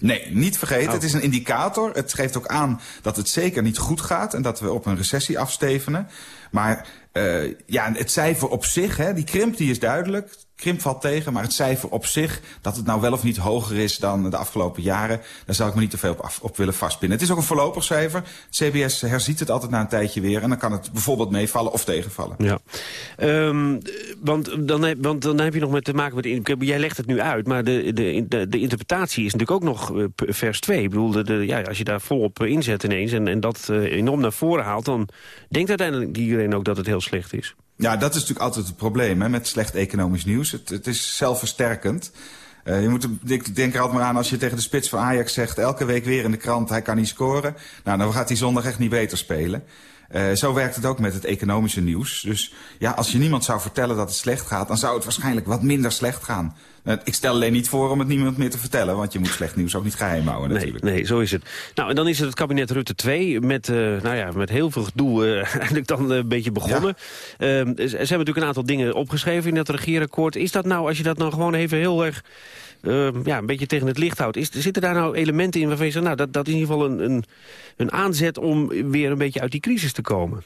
Nee, niet vergeten. Oh. Het is een indicator. Het geeft ook aan dat het zeker niet goed gaat... en dat we op een recessie afstevenen. Maar uh, ja, het cijfer op zich, hè, die krimp die is duidelijk krimp valt tegen, maar het cijfer op zich... dat het nou wel of niet hoger is dan de afgelopen jaren... daar zou ik me niet te veel op, op willen vastpinnen. Het is ook een voorlopig cijfer. CBS herziet het altijd na een tijdje weer... en dan kan het bijvoorbeeld meevallen of tegenvallen. Ja, um, want, dan heb, dan heb je nog met te maken met... Jij legt het nu uit, maar de, de, de, interpretatie is natuurlijk ook nog uh, vers 2. Ik bedoel, de, ja, als je daar volop inzet ineens... en, en dat uh, enorm naar voren haalt... dan denkt uiteindelijk iedereen ook dat het heel slecht is. Ja, dat is natuurlijk altijd het probleem hè, met slecht economisch nieuws. Het, het is zelfversterkend. Uh, je moet, ik denk er altijd maar aan als je tegen de spits van Ajax zegt... elke week weer in de krant, hij kan niet scoren. Nou, dan gaat hij zondag echt niet beter spelen. Uh, zo werkt het ook met het economische nieuws. Dus ja, als je niemand zou vertellen dat het slecht gaat... dan zou het waarschijnlijk wat minder slecht gaan. Uh, ik stel alleen niet voor om het niemand meer te vertellen... want je moet slecht nieuws ook niet geheim houden natuurlijk. Nee, nee zo is het. Nou, en dan is het het kabinet Rutte 2 met, uh, nou ja, met heel veel gedoe eigenlijk dan een beetje begonnen. Ja. ze hebben natuurlijk een aantal dingen opgeschreven in dat regeerakkoord. Is dat nou, als je dat nou gewoon even heel erg uh, ja, een beetje tegen het licht houdt. Is, zitten daar nou elementen in waarvan je zegt... nou, dat, dat is in ieder geval een, een, een aanzet om weer een beetje uit die crisis te komen?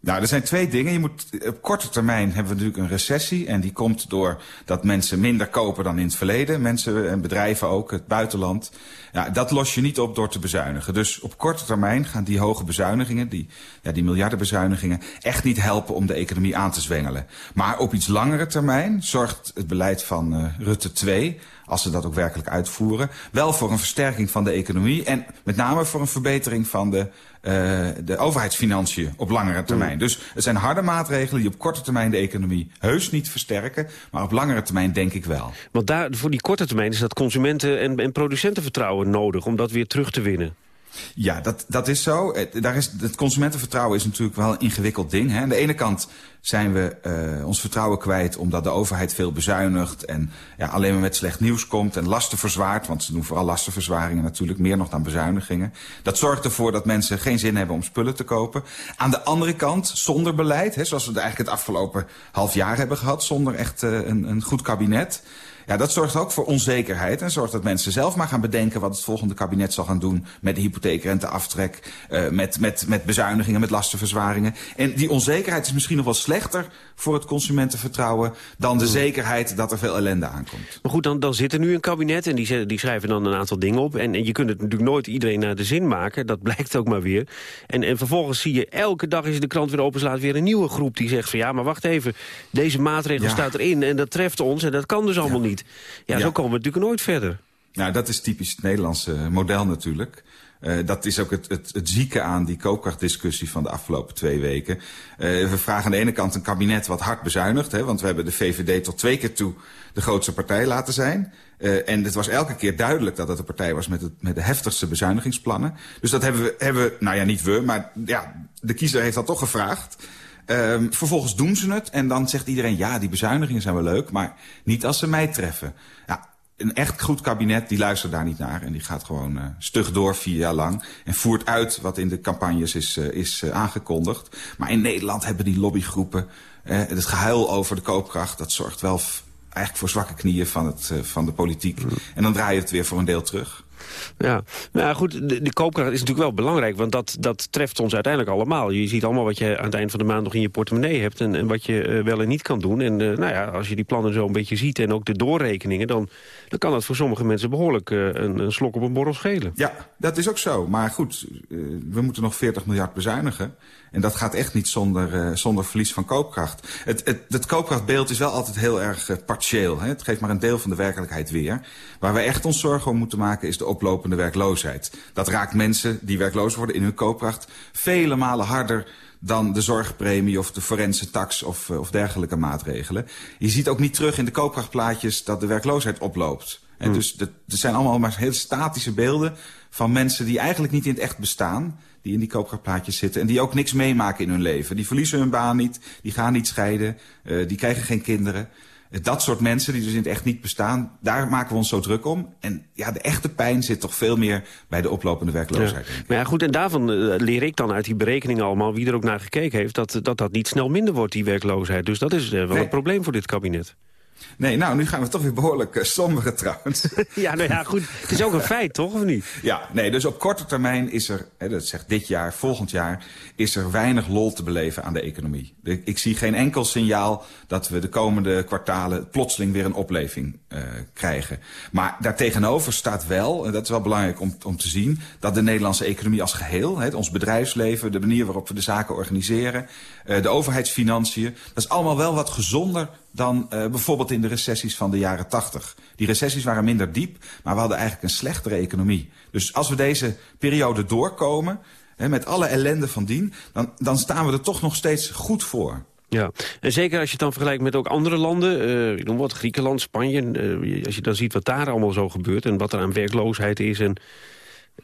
Nou, er zijn twee dingen. Je moet, op korte termijn hebben we natuurlijk een recessie. En die komt door dat mensen minder kopen dan in het verleden. Mensen en bedrijven ook, het buitenland. Ja, dat los je niet op door te bezuinigen. Dus op korte termijn gaan die hoge bezuinigingen, die, ja, die miljardenbezuinigingen... echt niet helpen om de economie aan te zwengelen. Maar op iets langere termijn zorgt het beleid van uh, Rutte 2 als ze dat ook werkelijk uitvoeren... wel voor een versterking van de economie... en met name voor een verbetering van de, de overheidsfinanciën op langere termijn. Mm. Dus het zijn harde maatregelen die op korte termijn de economie heus niet versterken... maar op langere termijn denk ik wel. Want daar, voor die korte termijn is dat consumenten- en, en producentenvertrouwen nodig... om dat weer terug te winnen. Ja, dat, dat is zo. Daar is, het consumentenvertrouwen is natuurlijk wel een ingewikkeld ding. Hè. Aan de ene kant zijn we uh, ons vertrouwen kwijt omdat de overheid veel bezuinigt... en ja, alleen maar met slecht nieuws komt en lasten verzwaart. Want ze doen vooral lastenverzwaringen natuurlijk, meer nog dan bezuinigingen. Dat zorgt ervoor dat mensen geen zin hebben om spullen te kopen. Aan de andere kant, zonder beleid, hè, zoals we het eigenlijk het afgelopen half jaar hebben gehad... zonder echt uh, een, een goed kabinet... Ja, dat zorgt ook voor onzekerheid en zorgt dat mensen zelf maar gaan bedenken wat het volgende kabinet zal gaan doen met de hypotheekrenteaftrek, uh, met, met, met bezuinigingen, met lastenverzwaringen. En die onzekerheid is misschien nog wel slechter voor het consumentenvertrouwen dan de zekerheid dat er veel ellende aankomt. Maar goed, dan, dan zit er nu een kabinet en die, die schrijven dan een aantal dingen op. En, en je kunt het natuurlijk nooit iedereen naar de zin maken, dat blijkt ook maar weer. En, en vervolgens zie je elke dag als je de krant weer openslaat weer een nieuwe groep die zegt van ja, maar wacht even, deze maatregel ja. staat erin en dat treft ons en dat kan dus allemaal ja. niet. Ja, ja, zo komen we natuurlijk nooit verder. Ja, dat is typisch het Nederlandse model natuurlijk. Uh, dat is ook het, het, het zieke aan die koopkrachtdiscussie van de afgelopen twee weken. Uh, we vragen aan de ene kant een kabinet wat hard bezuinigt. Hè, want we hebben de VVD tot twee keer toe de grootste partij laten zijn. Uh, en het was elke keer duidelijk dat het een partij was met, het, met de heftigste bezuinigingsplannen. Dus dat hebben we, hebben nou ja, niet we, maar ja, de kiezer heeft dat toch gevraagd. Um, vervolgens doen ze het en dan zegt iedereen... ja, die bezuinigingen zijn wel leuk, maar niet als ze mij treffen. Ja, een echt goed kabinet die luistert daar niet naar... en die gaat gewoon uh, stug door vier jaar lang... en voert uit wat in de campagnes is, uh, is uh, aangekondigd. Maar in Nederland hebben die lobbygroepen... het gehuil over de koopkracht... dat zorgt wel eigenlijk voor zwakke knieën van, het, van de politiek. En dan draai je het weer voor een deel terug. Ja, nou goed, de, koopkracht is natuurlijk wel belangrijk... want dat, dat treft ons uiteindelijk allemaal. Je ziet allemaal wat je aan het eind van de maand nog in je portemonnee hebt... en, en wat je uh, wel en niet kan doen. En uh, nou ja, als je die plannen zo een beetje ziet en ook de doorrekeningen... dan, dan kan dat voor sommige mensen behoorlijk uh, een, een, slok op een borrel schelen. Ja, dat is ook zo. Maar goed, we moeten nog 40 miljard bezuinigen. En dat gaat echt niet zonder, zonder verlies van koopkracht. Het, het, het koopkrachtbeeld is wel altijd heel erg partieel. Hè? Het geeft maar een deel van de werkelijkheid weer. Waar we echt ons zorgen om moeten maken is de oplopende werkloosheid. Dat raakt mensen die werkloos worden in hun koopkracht vele malen harder dan de zorgpremie of de forense tax of, of dergelijke maatregelen. Je ziet ook niet terug in de koopkrachtplaatjes dat de werkloosheid oploopt. En hmm. dus er zijn allemaal maar heel statische beelden van mensen die eigenlijk niet in het echt bestaan. Die in die koopkrachtplaatjes zitten en die ook niks meemaken in hun leven. Die verliezen hun baan niet, die gaan niet scheiden, uh, die krijgen geen kinderen. Dat soort mensen die dus in het echt niet bestaan, daar maken we ons zo druk om. En ja, de echte pijn zit toch veel meer bij de oplopende werkloosheid. Ja. Maar ja, goed, en daarvan uh, leer ik dan uit die berekeningen allemaal, wie er ook naar gekeken heeft, dat dat, dat niet snel minder wordt, die werkloosheid. Dus dat is wel nee. een probleem voor dit kabinet. Nee, nou, nu gaan we toch weer behoorlijk uh, sombere trouwens. ja, nou ja, goed. Het is ook een feit, toch, of niet? Ja, nee, dus op korte termijn is er, hè, dat zegt dit jaar, volgend jaar... is er weinig lol te beleven aan de economie. De, ik zie geen enkel signaal dat we de komende kwartalen... plotseling weer een opleving uh, krijgen. Maar daartegenover staat wel, en dat is wel belangrijk om, om te zien... dat de Nederlandse economie als geheel, hè, ons bedrijfsleven... de manier waarop we de zaken organiseren, uh, de overheidsfinanciën... dat is allemaal wel wat gezonder dan uh, bijvoorbeeld in de recessies van de jaren 80. Die recessies waren minder diep, maar we hadden eigenlijk een slechtere economie. Dus als we deze periode doorkomen, hè, met alle ellende van dien... Dan, dan staan we er toch nog steeds goed voor. Ja, en zeker als je het dan vergelijkt met ook andere landen, uh, ik noem wat, Griekenland, Spanje, uh, als je dan ziet wat daar allemaal zo gebeurt en wat er aan werkloosheid is en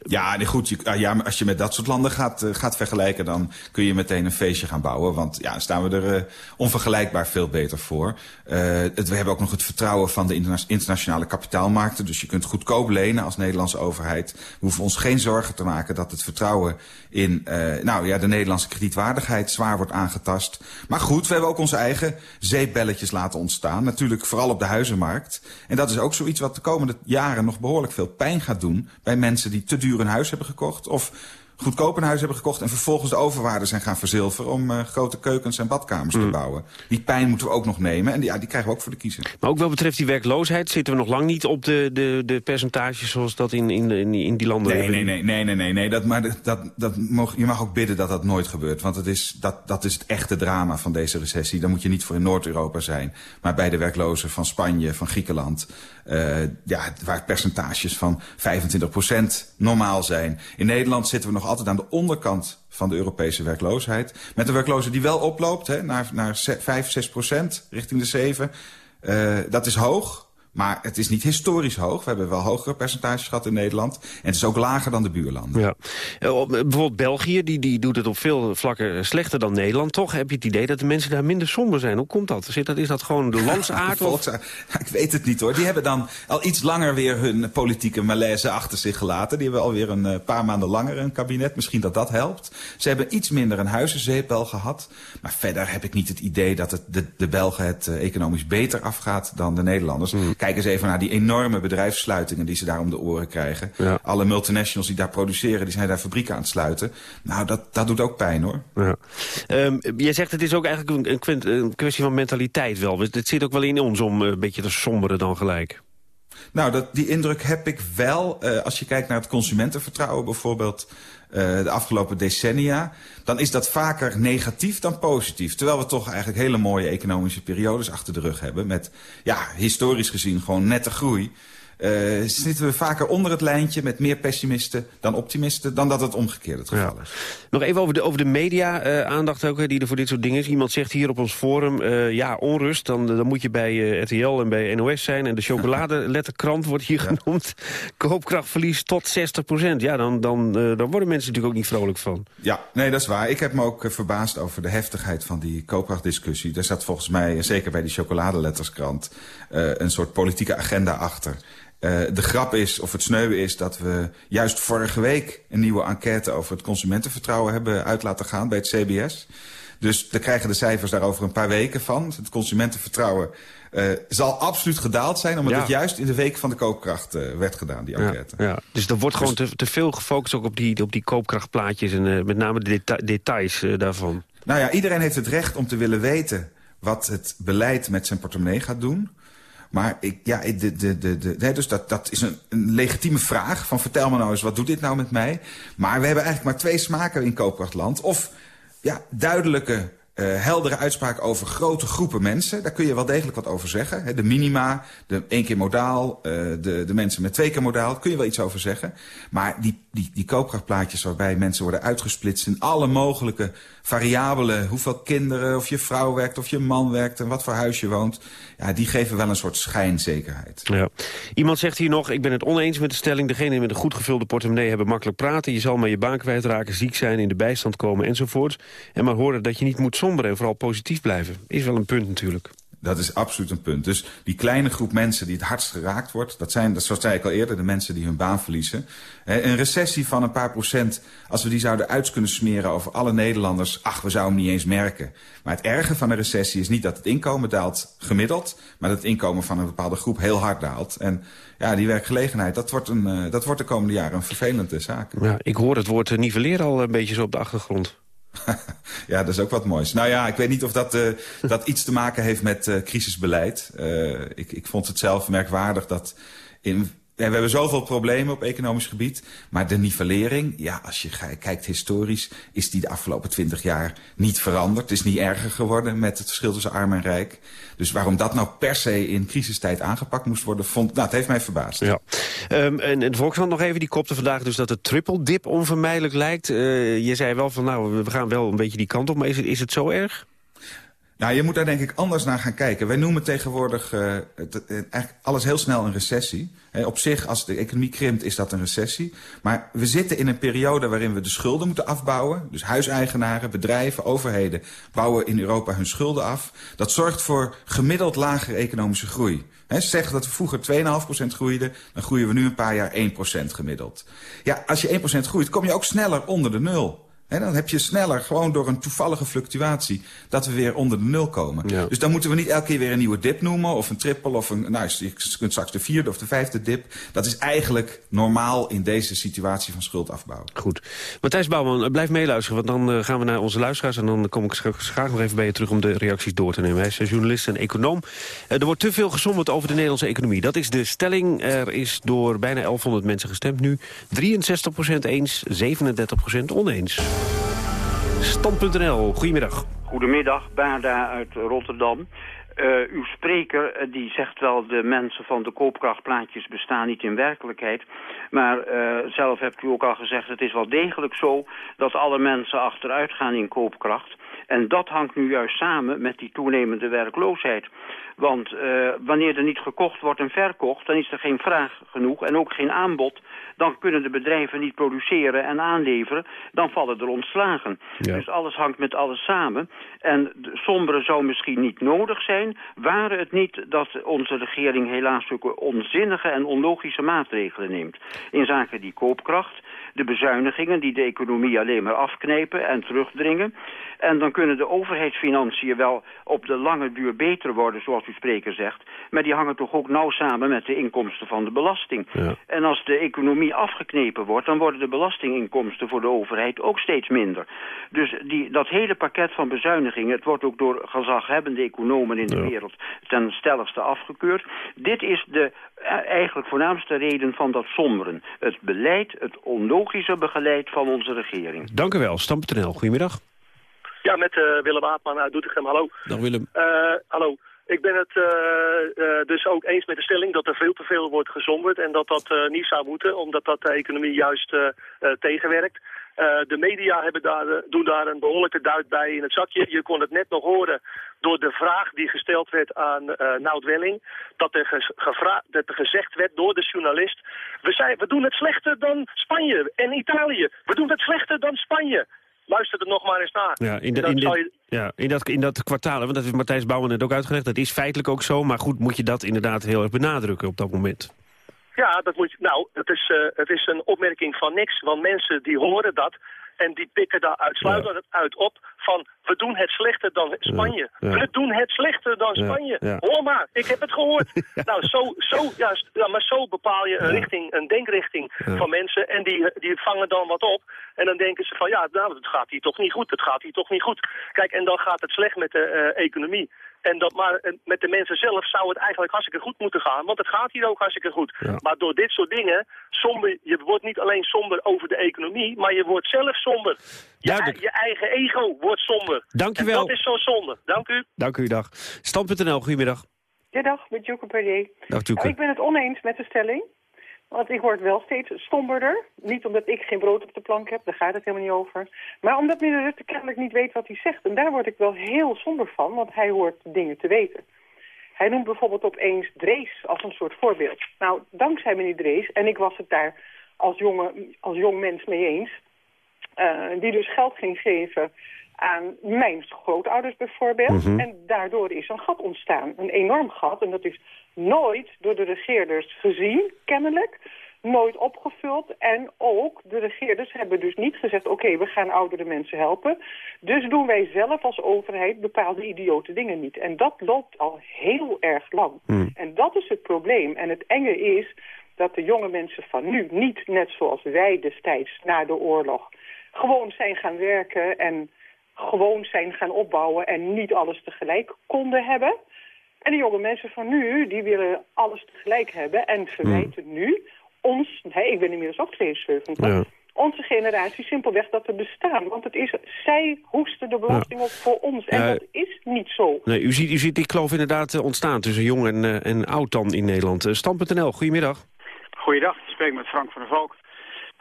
ja, nee, goed. Je, ja, als je met dat soort landen gaat, uh, gaat vergelijken... dan kun je meteen een feestje gaan bouwen. Want ja, staan we er uh, onvergelijkbaar veel beter voor. Het, we hebben ook nog het vertrouwen van de interna internationale kapitaalmarkten. Dus je kunt goedkoop lenen als Nederlandse overheid. We hoeven ons geen zorgen te maken dat het vertrouwen in nou, ja, de Nederlandse kredietwaardigheid zwaar wordt aangetast. Maar goed, we hebben ook onze eigen zeepbelletjes laten ontstaan. Natuurlijk vooral op de huizenmarkt. En dat is ook zoiets wat de komende jaren nog behoorlijk veel pijn gaat doen... bij mensen die te duur een huis hebben gekocht... of goedkoop een huis hebben gekocht... en vervolgens de overwaarde zijn gaan verzilveren... om uh, grote keukens en badkamers mm. te bouwen. Die pijn moeten we ook nog nemen en die, ja, die krijgen we ook voor de kiezer. Maar ook wat betreft die werkloosheid... zitten we nog lang niet op de, de, de percentages zoals dat in, in, in, die landen... Nee, nee, nee, nee, nee, nee, nee. Dat, maar dat, dat mag, je mag ook bidden dat dat nooit gebeurt. Want het is, dat, dat is het echte drama van deze recessie. Daar moet je niet voor in Noord-Europa zijn. Maar bij de werklozen van Spanje, van Griekenland... Uh, ja, waar percentages van 25% normaal zijn. In Nederland zitten we nog altijd aan de onderkant van de Europese werkloosheid. Met een werkloosheid die wel oploopt hè, naar, naar 5, 6% richting de 7. Uh, dat is hoog. Maar het is niet historisch hoog. We hebben wel hogere percentages gehad in Nederland. En het is ook lager dan de buurlanden. Ja. Bijvoorbeeld België, die, die doet het op veel vlakken slechter dan Nederland. Toch heb je het idee dat de mensen daar minder somber zijn. Hoe komt dat? Zit dat is dat gewoon de landsaard? Volksaard? Ik weet het niet hoor. Die hebben dan al iets langer weer hun politieke malaise achter zich gelaten. Die hebben alweer een paar maanden langer een kabinet. Misschien dat dat helpt. Ze hebben iets minder een huizenzeepbel gehad. Maar verder heb ik niet het idee dat het de, de Belgen het economisch beter afgaat dan de Nederlanders. Mm. Kijk eens even naar die enorme bedrijfssluitingen die ze daar om de oren krijgen. Ja. Alle multinationals die daar produceren, die zijn daar fabrieken aan het sluiten. Nou, dat, dat doet ook pijn hoor. Ja. Um, jij zegt het is ook eigenlijk een, een kwestie van mentaliteit wel. Het zit ook wel in ons om een beetje te somberen dan gelijk. Nou, dat, die indruk heb ik wel. Uh, als je kijkt naar het consumentenvertrouwen bijvoorbeeld... Uh, de afgelopen decennia... dan is dat vaker negatief dan positief. Terwijl we toch eigenlijk hele mooie economische periodes achter de rug hebben... met, ja, historisch gezien gewoon nette groei... Uh, zitten we vaker onder het lijntje met meer pessimisten dan optimisten... dan dat het omgekeerd het geval ja. is. Nog even over de, over de media-aandacht uh, ook, die er voor dit soort dingen is. Iemand zegt hier op ons forum, uh, ja, onrust, dan, dan moet je bij RTL en bij NOS zijn... en de chocoladeletterkrant wordt hier ja. genoemd. Koopkrachtverlies tot 60 procent. Ja, dan, dan, dan worden mensen natuurlijk ook niet vrolijk van. Ja, nee, dat is waar. Ik heb me ook verbaasd over de heftigheid van die koopkrachtdiscussie. Daar zat volgens mij, zeker bij die chocoladeletterskrant... een soort politieke agenda achter... Uh, de grap is, of het sneuwen is, dat we juist vorige week... een nieuwe enquête over het consumentenvertrouwen hebben uit laten gaan bij het CBS. Dus daar krijgen de cijfers daarover een paar weken van. Het consumentenvertrouwen uh, zal absoluut gedaald zijn... omdat Ja. het juist in de week van de koopkracht eh, werd gedaan, die enquête. Ja, dus er wordt gewoon te, te veel gefocust ook op die, op die koopkrachtplaatjes... en eh, met name de deta- details eh, daarvan. Nou ja, iedereen heeft het recht om te willen weten... wat het beleid met zijn portemonnee gaat doen. Maar ik, ja, de, de, de, de, dus dat, dat is een, een legitieme vraag. Van vertel me nou eens, wat doet dit nou met mij? Maar we hebben eigenlijk maar twee smaken in koopkrachtland. Of ja, duidelijke, eh, heldere uitspraak over grote groepen mensen. Daar kun je wel degelijk wat over zeggen. De minima, de één keer modaal, eh, de, de mensen met twee keer modaal. Kun je wel iets over zeggen. Maar die, die, die koopkrachtplaatjes waarbij mensen worden uitgesplitst... in alle mogelijke variabelen. Hoeveel kinderen, of je vrouw werkt, of je man werkt... en wat voor huis je woont. Ja, die geven wel een soort schijnzekerheid. Ja. Iemand zegt hier nog, ik ben het oneens met de stelling... degenen met een goed gevulde portemonnee hebben makkelijk praten... je zal maar je baan kwijtraken, ziek zijn, in de bijstand komen enzovoort. En maar horen dat je niet moet somberen en vooral positief blijven. Is wel een punt natuurlijk. Dat is absoluut een punt. Dus die kleine groep mensen die het hardst geraakt wordt... dat zijn, dat, zei ik al eerder, de mensen die hun baan verliezen. Een recessie van een paar procent, als we die zouden uit kunnen smeren... over alle Nederlanders, ach, we zouden hem niet eens merken. Maar het erge van een recessie is niet dat het inkomen daalt gemiddeld... maar dat het inkomen van een bepaalde groep heel hard daalt. En ja, die werkgelegenheid, dat wordt, een, eh, dat wordt de komende jaren een vervelende zaak. Ja, ik hoor het woord eh, nivelleren al een beetje zo op de achtergrond. Ja, dat is ook wat moois. Nou ja, ik weet niet of dat, eh, dat iets te maken heeft met eh, crisisbeleid. Eh, ik, ik vond het zelf merkwaardig dat... In, we hebben zoveel problemen op economisch gebied. Maar de nivellering, ja, als je kijkt historisch... is die de afgelopen twintig jaar niet veranderd. Het is niet erger geworden met het verschil tussen arm en rijk. Dus waarom dat nou per se in crisistijd aangepakt moest worden... Vond, nou, het heeft mij verbaasd. Ja. Ehm, en, en de Volkskrant nog even, die kopte vandaag dus dat het triple dip onvermijdelijk lijkt. Eh, je zei wel van, nou, we gaan wel een beetje die kant op, maar is het, is het zo erg? Nou, je moet daar denk ik anders naar gaan kijken. Wij noemen tegenwoordig eh, eigenlijk alles heel snel een recessie. Op zich, als de economie krimpt, is dat een recessie. Maar we zitten in een periode waarin we de schulden moeten afbouwen. Dus huiseigenaren, bedrijven, overheden bouwen in Europa hun schulden af. Dat zorgt voor gemiddeld lagere economische groei. Hè, zeg dat we vroeger 2,5% groeiden, dan groeien we nu een paar jaar 1% gemiddeld. Ja, als je 1% groeit, kom je ook sneller onder de nul. Hè, dan heb je sneller, gewoon door een toevallige fluctuatie... dat we weer onder de nul komen. Dus dan moeten we niet elke keer weer een nieuwe dip noemen... of een triple, of een, nou, je kunt straks de vierde of de vijfde dip. Dat is eigenlijk normaal in deze situatie van schuldafbouw. Goed. Matthijs Bouwman, eh, blijf meeluisteren, want dan eh, gaan we naar onze luisteraars... en dan kom ik straks graag nog even bij je terug om de reacties door te nemen. Hij is journalist en econoom. Eh, er wordt te veel gesommerd over de Nederlandse economie. Dat is de stelling. Er is door bijna 1100 mensen gestemd nu. 63% eens, 37% oneens. Stand.nl, goedemiddag. Goedemiddag, Baarda uit Rotterdam. Eh, uw spreker eh, die zegt wel de mensen van de koopkrachtplaatjes bestaan niet in werkelijkheid. Maar eh, zelf hebt u ook al gezegd het is wel degelijk zo dat alle mensen achteruit gaan in koopkracht. En dat hangt nu juist samen met die toenemende werkloosheid. Want wanneer er niet gekocht wordt en verkocht, dan is er geen vraag genoeg en ook geen aanbod. Dan kunnen de bedrijven niet produceren en aanleveren. Dan vallen er ontslagen. Dus alles hangt met alles samen. En de sombere zou misschien niet nodig zijn... waren het niet dat onze regering helaas zulke onzinnige en onlogische maatregelen neemt. In zaken die koopkracht, de bezuinigingen die de economie alleen maar afknepen en terugdringen. En dan kunnen de overheidsfinanciën wel op de lange duur beter worden, zoals uw spreker zegt. Maar die hangen toch ook nauw samen met de inkomsten van de belasting. En als de economie afgeknepen wordt, dan worden de belastinginkomsten voor de overheid ook steeds minder. Dus die, dat hele pakket van bezuinigingen, het wordt ook door gezaghebbende economen in de wereld ten stelligste afgekeurd. Dit is de eh, eigenlijk voornaamste reden van dat somberen. Het beleid, het onlogische begeleid van onze regering. Dank u wel, Stand.nl, goedemiddag. Ja, met eh, Willem Aapman uit Doetinchem. Hallo. Dag Willem. Eh, hallo. Ik ben het eh, eh, dus ook eens met de stelling dat er veel te veel wordt gezomberd en dat dat eh, niet zou moeten, omdat dat de economie juist tegenwerkt. Eh, de media hebben daar, eh, doen daar een behoorlijke duit bij in het zakje. Je kon het net nog horen door de vraag die gesteld werd aan Nout Welling. Dat er, dat er gezegd werd door de journalist... We, zijn, we doen het slechter dan Spanje en Italië. We doen het slechter dan Spanje. Luister er nog maar eens naar. Ja, in, En de, dan in, zal dit- je- ja, in, dat, in dat kwartaal, want dat heeft Matthijs Bouwman net ook uitgelegd... dat is feitelijk ook zo, maar goed, moet je dat inderdaad heel erg benadrukken op dat moment. Ja, dat moet nou, het is, eh, het is een opmerking van niks. Want mensen die horen dat en die pikken daar uitsluitend uit op van we doen het slechter dan Spanje. Ja. We doen het slechter dan Ja, Spanje. ja. Hoor maar, ik heb het gehoord. Nou, zo, zo, juist, ja, maar zo bepaal je een richting, een denkrichting Ja. van mensen. En die, die vangen dan wat op. En dan denken ze van ja, nou, het gaat hier toch niet goed. Het gaat hier toch niet goed. Kijk, en dan gaat het slecht met de eh, economie. En dat, maar met de mensen zelf zou het eigenlijk hartstikke goed moeten gaan. Want het gaat hier ook hartstikke goed. Maar door dit soort dingen, somber, je wordt niet alleen somber over de economie, maar je wordt zelf somber. Je, je eigen ego wordt somber. Dankjewel. En dat is zo zonde. Dank u. Dank u, dag. Stand.nl, goedemiddag. Ja, dag, met Joeke Perrier. Dag. Nou, ik ben het oneens met de stelling. Want ik word wel steeds stomberder. Niet omdat ik geen brood op de plank heb, daar gaat het helemaal niet over. Maar omdat meneer Rutte kennelijk niet weet wat hij zegt. En daar word ik wel heel somber van, want hij hoort dingen te weten. Hij noemt bijvoorbeeld opeens Drees als een soort voorbeeld. Nou, dankzij meneer Drees, en ik was het daar als, jonge, als jong mens mee eens... eh, die dus geld ging geven aan mijn grootouders bijvoorbeeld. Mhm. En daardoor is een gat ontstaan. Een enorm gat. En dat is nooit door de regeerders gezien, kennelijk. Nooit opgevuld. En ook de regeerders hebben dus niet gezegd... oké, we gaan oudere mensen helpen. Dus doen wij zelf als overheid bepaalde idiote dingen niet. En dat loopt al heel erg lang. En dat is het probleem. En het enge is dat de jonge mensen van nu niet, net zoals wij destijds na de oorlog... gewoon zijn gaan werken en gewoon zijn gaan opbouwen en niet alles tegelijk konden hebben. En de jonge mensen van nu, die willen alles tegelijk hebben en verwijten nu ons, nee, ik ben inmiddels ook 72, Ja. onze generatie simpelweg dat we bestaan. Want het is, zij hoesten de belasting op voor ons en dat is niet zo. Nee, u, ziet, u ziet die kloof inderdaad eh, ontstaan tussen jong en, eh, en oud dan in Nederland. Eh, Stand.nl, goedemiddag. Goeiedag, ik spreek met Frank van der Valk.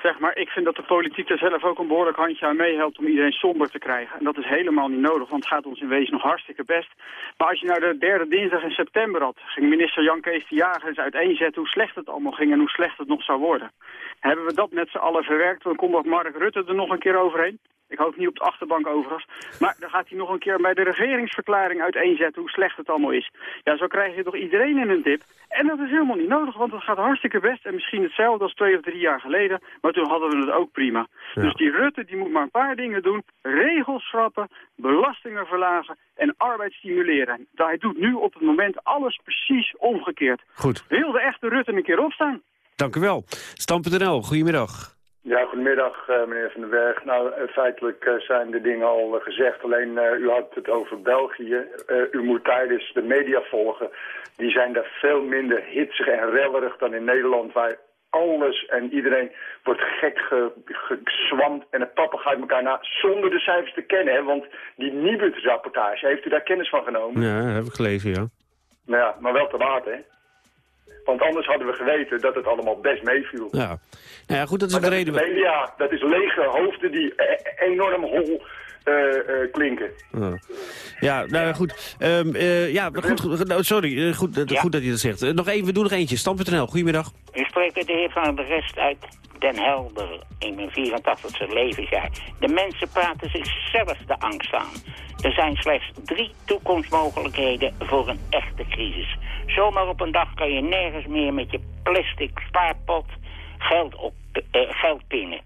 Zeg maar, ik vind dat de politiek er zelf ook een behoorlijk handje aan meehelpt om iedereen somber te krijgen. En dat is helemaal niet nodig, want het gaat ons in wezen nog hartstikke best. Maar als je nou de derde dinsdag in september had, ging minister Jan Kees de Jager eens uiteenzetten hoe slecht het allemaal ging en hoe slecht het nog zou worden. Hebben we dat met z'n allen verwerkt, dan komt ook Mark Rutte er nog een keer overheen. Ik hoop niet op de achterbank overigens. Maar dan gaat hij nog een keer bij de regeringsverklaring uiteenzetten hoe slecht het allemaal is. Ja, zo krijg je toch iedereen in een dip. En dat is helemaal niet nodig, want het gaat hartstikke best. En misschien hetzelfde als twee of drie jaar geleden. Maar toen hadden we het ook prima. Dus die Rutte die moet maar een paar dingen doen. Regels schrappen, belastingen verlagen en arbeid stimuleren. Hij doet nu op het moment alles precies omgekeerd. Goed. Wil de echte Rutte een keer opstaan? Dank u wel. Stand.nl, goedemiddag. Ja, goedemiddag eh, meneer Van den Berg. Nou, eh, feitelijk eh, zijn de dingen al gezegd. Alleen, u had het over België. U moet tijdens de media volgen. Die zijn daar veel minder hitsig en rellerig dan in Nederland... waar alles en iedereen wordt gek ge, gezwamd en het papegaait elkaar na... zonder de cijfers te kennen, hè? Want die Nibud-rapportage, heeft u daar kennis van genomen? Ja, dat heb ik gelezen, ja. Nou ja, maar wel te laat, hè? Want anders hadden we geweten dat het allemaal best meeviel. Ja. Nou ja, goed, dat is Maar de reden... is media, dat is lege hoofden die eh, enorm hol eh, eh, klinken. Ja. Ja, nou ja, goed. Ehm, eh, ja, goed, goed, nou, sorry, goed, goed dat je dat zegt. Nog even, we doen nog eentje. Stand.nl, goedemiddag. Ik spreek met de heer Van de Rest uit Den Helder in mijn 84e levensjaar. De mensen praten zichzelf de angst aan. Er zijn slechts drie toekomstmogelijkheden voor een echte crisis. Zomaar op een dag kan je nergens meer met je plastic spaarpot geld, op, eh, geld pinnen.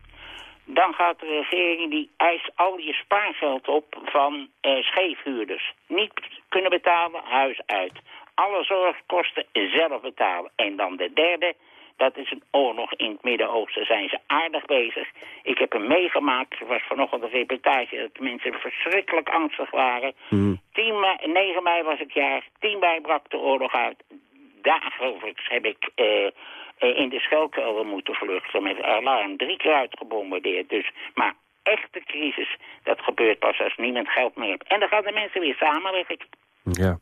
Dan gaat de regering die eist al je spaargeld op van eh, scheefhuurders. Niet kunnen betalen, huis uit. Alle zorgkosten zelf betalen. En dan de derde, dat is een oorlog in het Midden-Oosten. Zijn ze aardig bezig. Ik heb hem meegemaakt. Er was vanochtend een reportage dat de mensen verschrikkelijk angstig waren. 10 mei, 9 mei was het jaar. 10 mei brak de oorlog uit. Dagelijks heb ik eh, eh, in de schuilkelder moeten vluchten met alarm. Drie keer uitgebombardeerd. Dus, maar echte crisis, dat gebeurt pas als niemand geld meer heeft. En dan gaan de mensen weer samenwerken. Ja.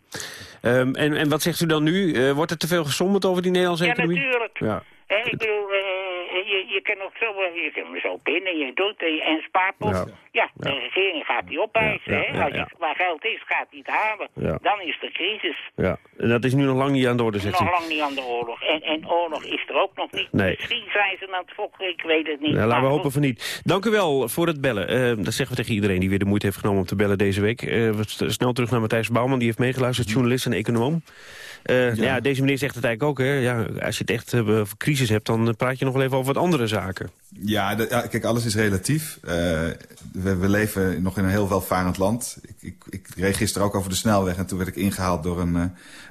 Ehm, en, en wat zegt u dan nu? Eh, wordt er te veel gesommerd over die Nederlandse Ja, economie? natuurlijk. Ja. Hè, ik bedoel, eh, je, je kan nog zo, eh, je kan hem zo pinnen, je doet en, en spaarpot. Ja. Ja, de regering gaat die opeisen. Ja, ja, hè? ja, Als je, ja. waar geld is, gaat hij het halen. Ja. Dan is er crisis. Ja, en dat is nu nog lang niet aan de orde, zegt Nog lang niet aan de oorlog. En, en oorlog is er ook nog niet. Nee. Misschien zijn ze aan het fokken, ik weet het niet. Ja, laten we Maar hopen van niet. Dank u wel voor het bellen. Eh, dat zeggen we tegen iedereen die weer de moeite heeft genomen om te bellen deze week. Eh, we st- snel terug naar Matthijs Bouwman, die heeft meegeluisterd, journalist en econoom. Eh, ja. deze meneer zegt het eigenlijk ook. Hè? Ja, als je het echt eh, over crisis hebt, dan praat je nog wel even over andere zaken. Ja, kijk, alles is relatief. Uh, we, we, leven nog in een heel welvarend land. Ik, ik, ik, reed gisteren ook over de snelweg en toen werd ik ingehaald door een uh,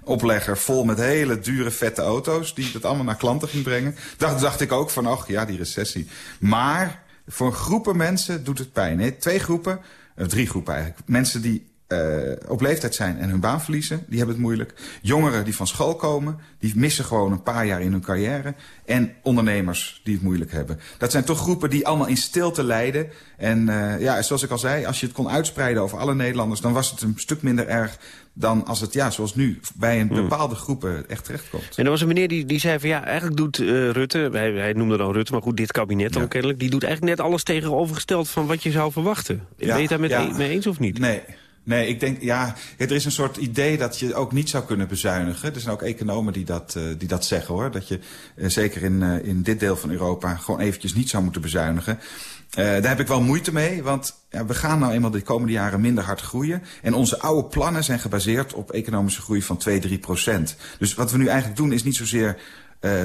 oplegger vol met hele dure vette auto's die het allemaal naar klanten ging brengen. Dacht, dacht ik ook van, ach ja, die recessie. Maar voor groepen mensen doet het pijn. Twee groepen, uh, drie groepen eigenlijk. Mensen die uh, op leeftijd zijn en hun baan verliezen, die hebben het moeilijk. Jongeren die van school komen, die missen gewoon een paar jaar in hun carrière. En ondernemers die het moeilijk hebben. Dat zijn toch groepen die allemaal in stilte lijden. En uh, ja, zoals ik al zei, als je het kon uitspreiden over alle Nederlanders... dan was het een stuk minder erg dan als het, ja, zoals nu, bij een bepaalde groepen echt terechtkomt. En er was een meneer die, die zei van, ja, eigenlijk doet uh, Rutte... Hij, hij noemde dan Rutte, maar goed, dit kabinet dan kennelijk... die doet eigenlijk net alles tegenovergesteld van wat je zou verwachten. Ja, ben je het daar met ja. mee eens of niet? Nee, Nee, ik denk, ja, er is een soort idee dat je ook niet zou kunnen bezuinigen. Er zijn ook economen die dat, uh, die dat zeggen, hoor. Dat je, uh, zeker in, uh, in dit deel van Europa, gewoon eventjes niet zou moeten bezuinigen. daar heb ik wel moeite mee, want ja, we gaan nou eenmaal de komende jaren minder hard groeien. En onze oude plannen zijn gebaseerd op economische groei van 2, 3 procent. Dus wat we nu eigenlijk doen is niet zozeer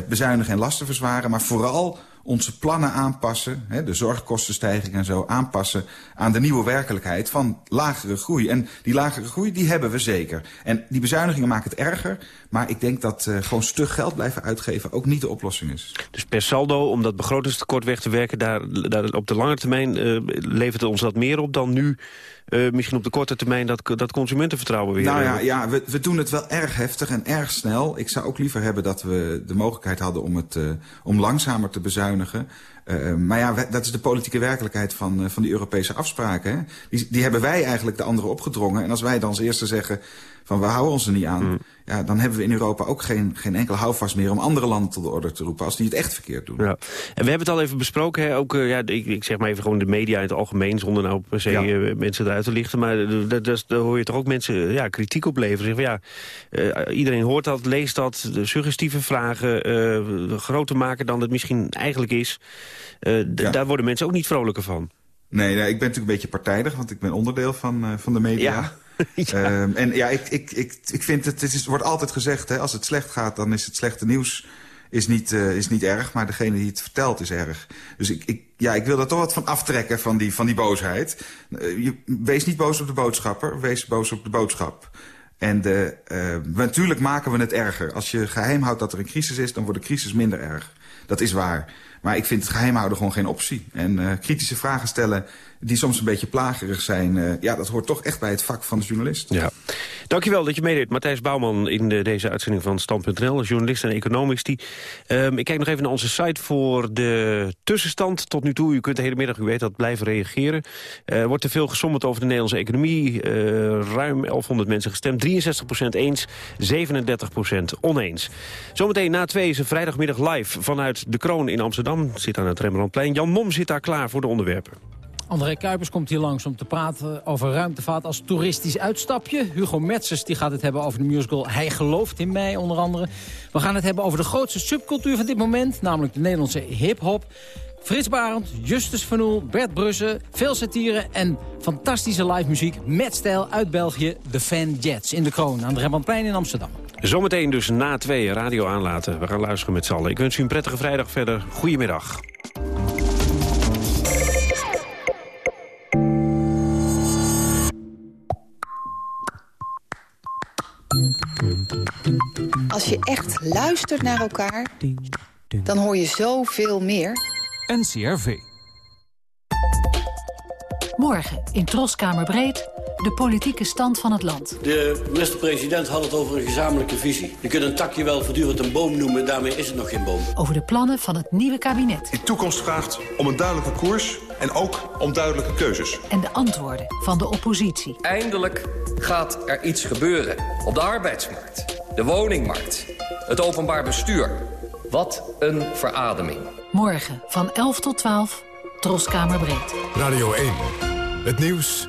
bezuinigen en lasten verzwaren, maar vooral onze plannen aanpassen, hè, de zorgkostenstijging en zo, aanpassen aan de nieuwe werkelijkheid van lagere groei. En die lagere groei, die hebben we zeker. En die bezuinigingen maken het erger, maar ik denk dat uh, gewoon stug geld blijven uitgeven ook niet de oplossing is. Dus per saldo, om dat begrotingstekort weg te werken, daar, daar op de lange termijn uh, levert het ons dat meer op dan nu uh, misschien op de korte termijn dat, dat consumentenvertrouwen weer... Nou ja, ja we, we doen het wel erg heftig en erg snel. Ik zou ook liever hebben dat we de mogelijkheid hadden om, het, om langzamer te bezuinigen. Uh, maar ja, dat is de politieke werkelijkheid van, uh, van die Europese afspraken. Hè? Die, die hebben wij eigenlijk de anderen opgedrongen. En als wij dan als eerste zeggen van we houden ons er niet aan... Mm. Ja, dan hebben we in Europa ook geen, geen enkele houvast meer... om andere landen tot de orde te roepen als die het echt verkeerd doen. Ja. En we hebben het al even besproken, hè? ook, uh, ja, ik, ik, zeg maar even gewoon de media in het algemeen... zonder nou per se ja. uh, mensen eruit te lichten. Maar daar hoor je toch ook mensen ja, kritiek op leveren. Zeggen van, ja, uh, iedereen hoort dat, leest dat, de suggestieve vragen... groter maken dan het misschien eigenlijk is. Ja. Daar worden mensen ook niet vrolijker van. Nee, nee, ik ben natuurlijk een beetje partijdig, want ik ben onderdeel van, van de media. Ja. Um, en ja, ik, ik, ik, ik vind het, het is, wordt altijd gezegd, hè, als het slecht gaat, dan is het slechte nieuws is niet, uh, is niet erg, maar degene die het vertelt is erg. Dus ik, ik, ja, ik wil daar toch wat van aftrekken van die, van die boosheid. Uh, je, wees niet boos op de boodschapper, wees boos op de boodschap. En de, uh, natuurlijk maken we het erger. Als je geheim houdt dat er een crisis is, dan wordt de crisis minder erg. Dat is waar. Maar ik vind het geheim houden gewoon geen optie. En kritische vragen stellen die soms een beetje plagerig zijn... Uh, ja, dat hoort toch echt bij het vak van de journalist. Ja. Dankjewel dat je meedeed. Matthijs Bouwman in de, deze uitzending van Stand.nl. Journalist en economisch. Die, um, ik kijk nog even naar onze site voor de tussenstand tot nu toe. U kunt de hele middag, u weet dat, blijven reageren. Er uh, wordt te veel gesommerd over de Nederlandse economie. Uh, ruim 1100 mensen gestemd. 63% eens, 37% oneens. Zometeen na twee is een vrijdagmiddag live vanuit De Kroon in Amsterdam. Zit aan het Rembrandtplein. Jan Mom zit daar klaar voor de onderwerpen. André Kuipers komt hier langs om te praten over ruimtevaart als toeristisch uitstapje. Hugo Metzers die gaat het hebben over de musical Hij gelooft in mij onder andere. We gaan het hebben over de grootste subcultuur van dit moment, namelijk de Nederlandse hip-hop. Frits Barend, Justus Van Oel, Bert Brussen, veel satire en fantastische live muziek met stijl uit België, de Fan Jets in de Kroon aan de Rembrandtplein in Amsterdam. Zometeen dus na twee radio aanlaten. We gaan luisteren met z'n allen. Ik wens u een prettige vrijdag verder. Goedemiddag. Als je echt luistert naar elkaar, dan hoor je zoveel meer. NCRV. Morgen in Troskamer Breed de politieke stand van het land. De minister-president had het over een gezamenlijke visie. Je kunt een takje wel voortdurend een boom noemen, daarmee is het nog geen boom. Over de plannen van het nieuwe kabinet. Die toekomst vraagt om een duidelijke koers en ook om duidelijke keuzes. En de antwoorden van de oppositie. Eindelijk gaat er iets gebeuren op de arbeidsmarkt, de woningmarkt, het openbaar bestuur. Wat een verademing. Morgen van 11 tot 12, Troskamer Breed. Radio 1, het nieuws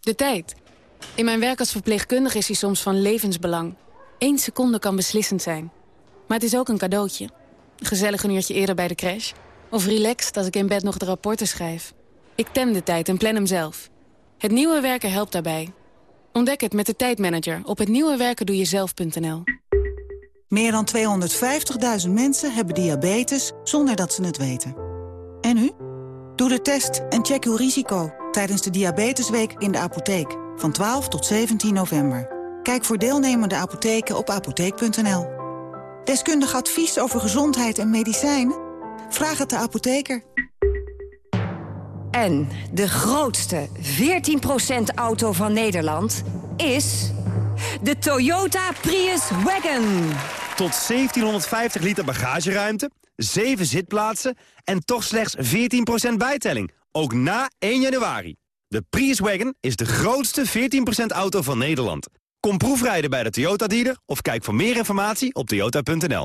De tijd. In mijn werk als verpleegkundige is hij soms van levensbelang. Eén seconde kan beslissend zijn. Maar het is ook een cadeautje. Gezellig een uurtje eerder bij de crash. Of relaxed als ik in bed nog de rapporten schrijf. Ik tem de tijd en plan hem zelf. Het nieuwe werken helpt daarbij. Ontdek het met de tijdmanager op hetnieuwewerkendoejezelf.nl. Meer dan 250.000 mensen hebben diabetes zonder dat ze het weten. En u? Doe de test en check uw risico tijdens de Diabetesweek in de apotheek van 12 tot 17 november. Kijk voor deelnemende apotheken op apotheek.nl. Deskundig advies over gezondheid en medicijnen? Vraag het de apotheker. En de grootste 14% auto van Nederland is de Toyota Prius Wagon. Tot 1750 liter bagageruimte, 7 zitplaatsen en toch slechts 14% bijtelling. Ook na 1 januari. De Prius Wagon is de grootste 14% auto van Nederland. Kom proefrijden bij de Toyota dealer of kijk voor meer informatie op toyota.nl.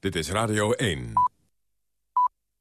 Dit is Radio 1.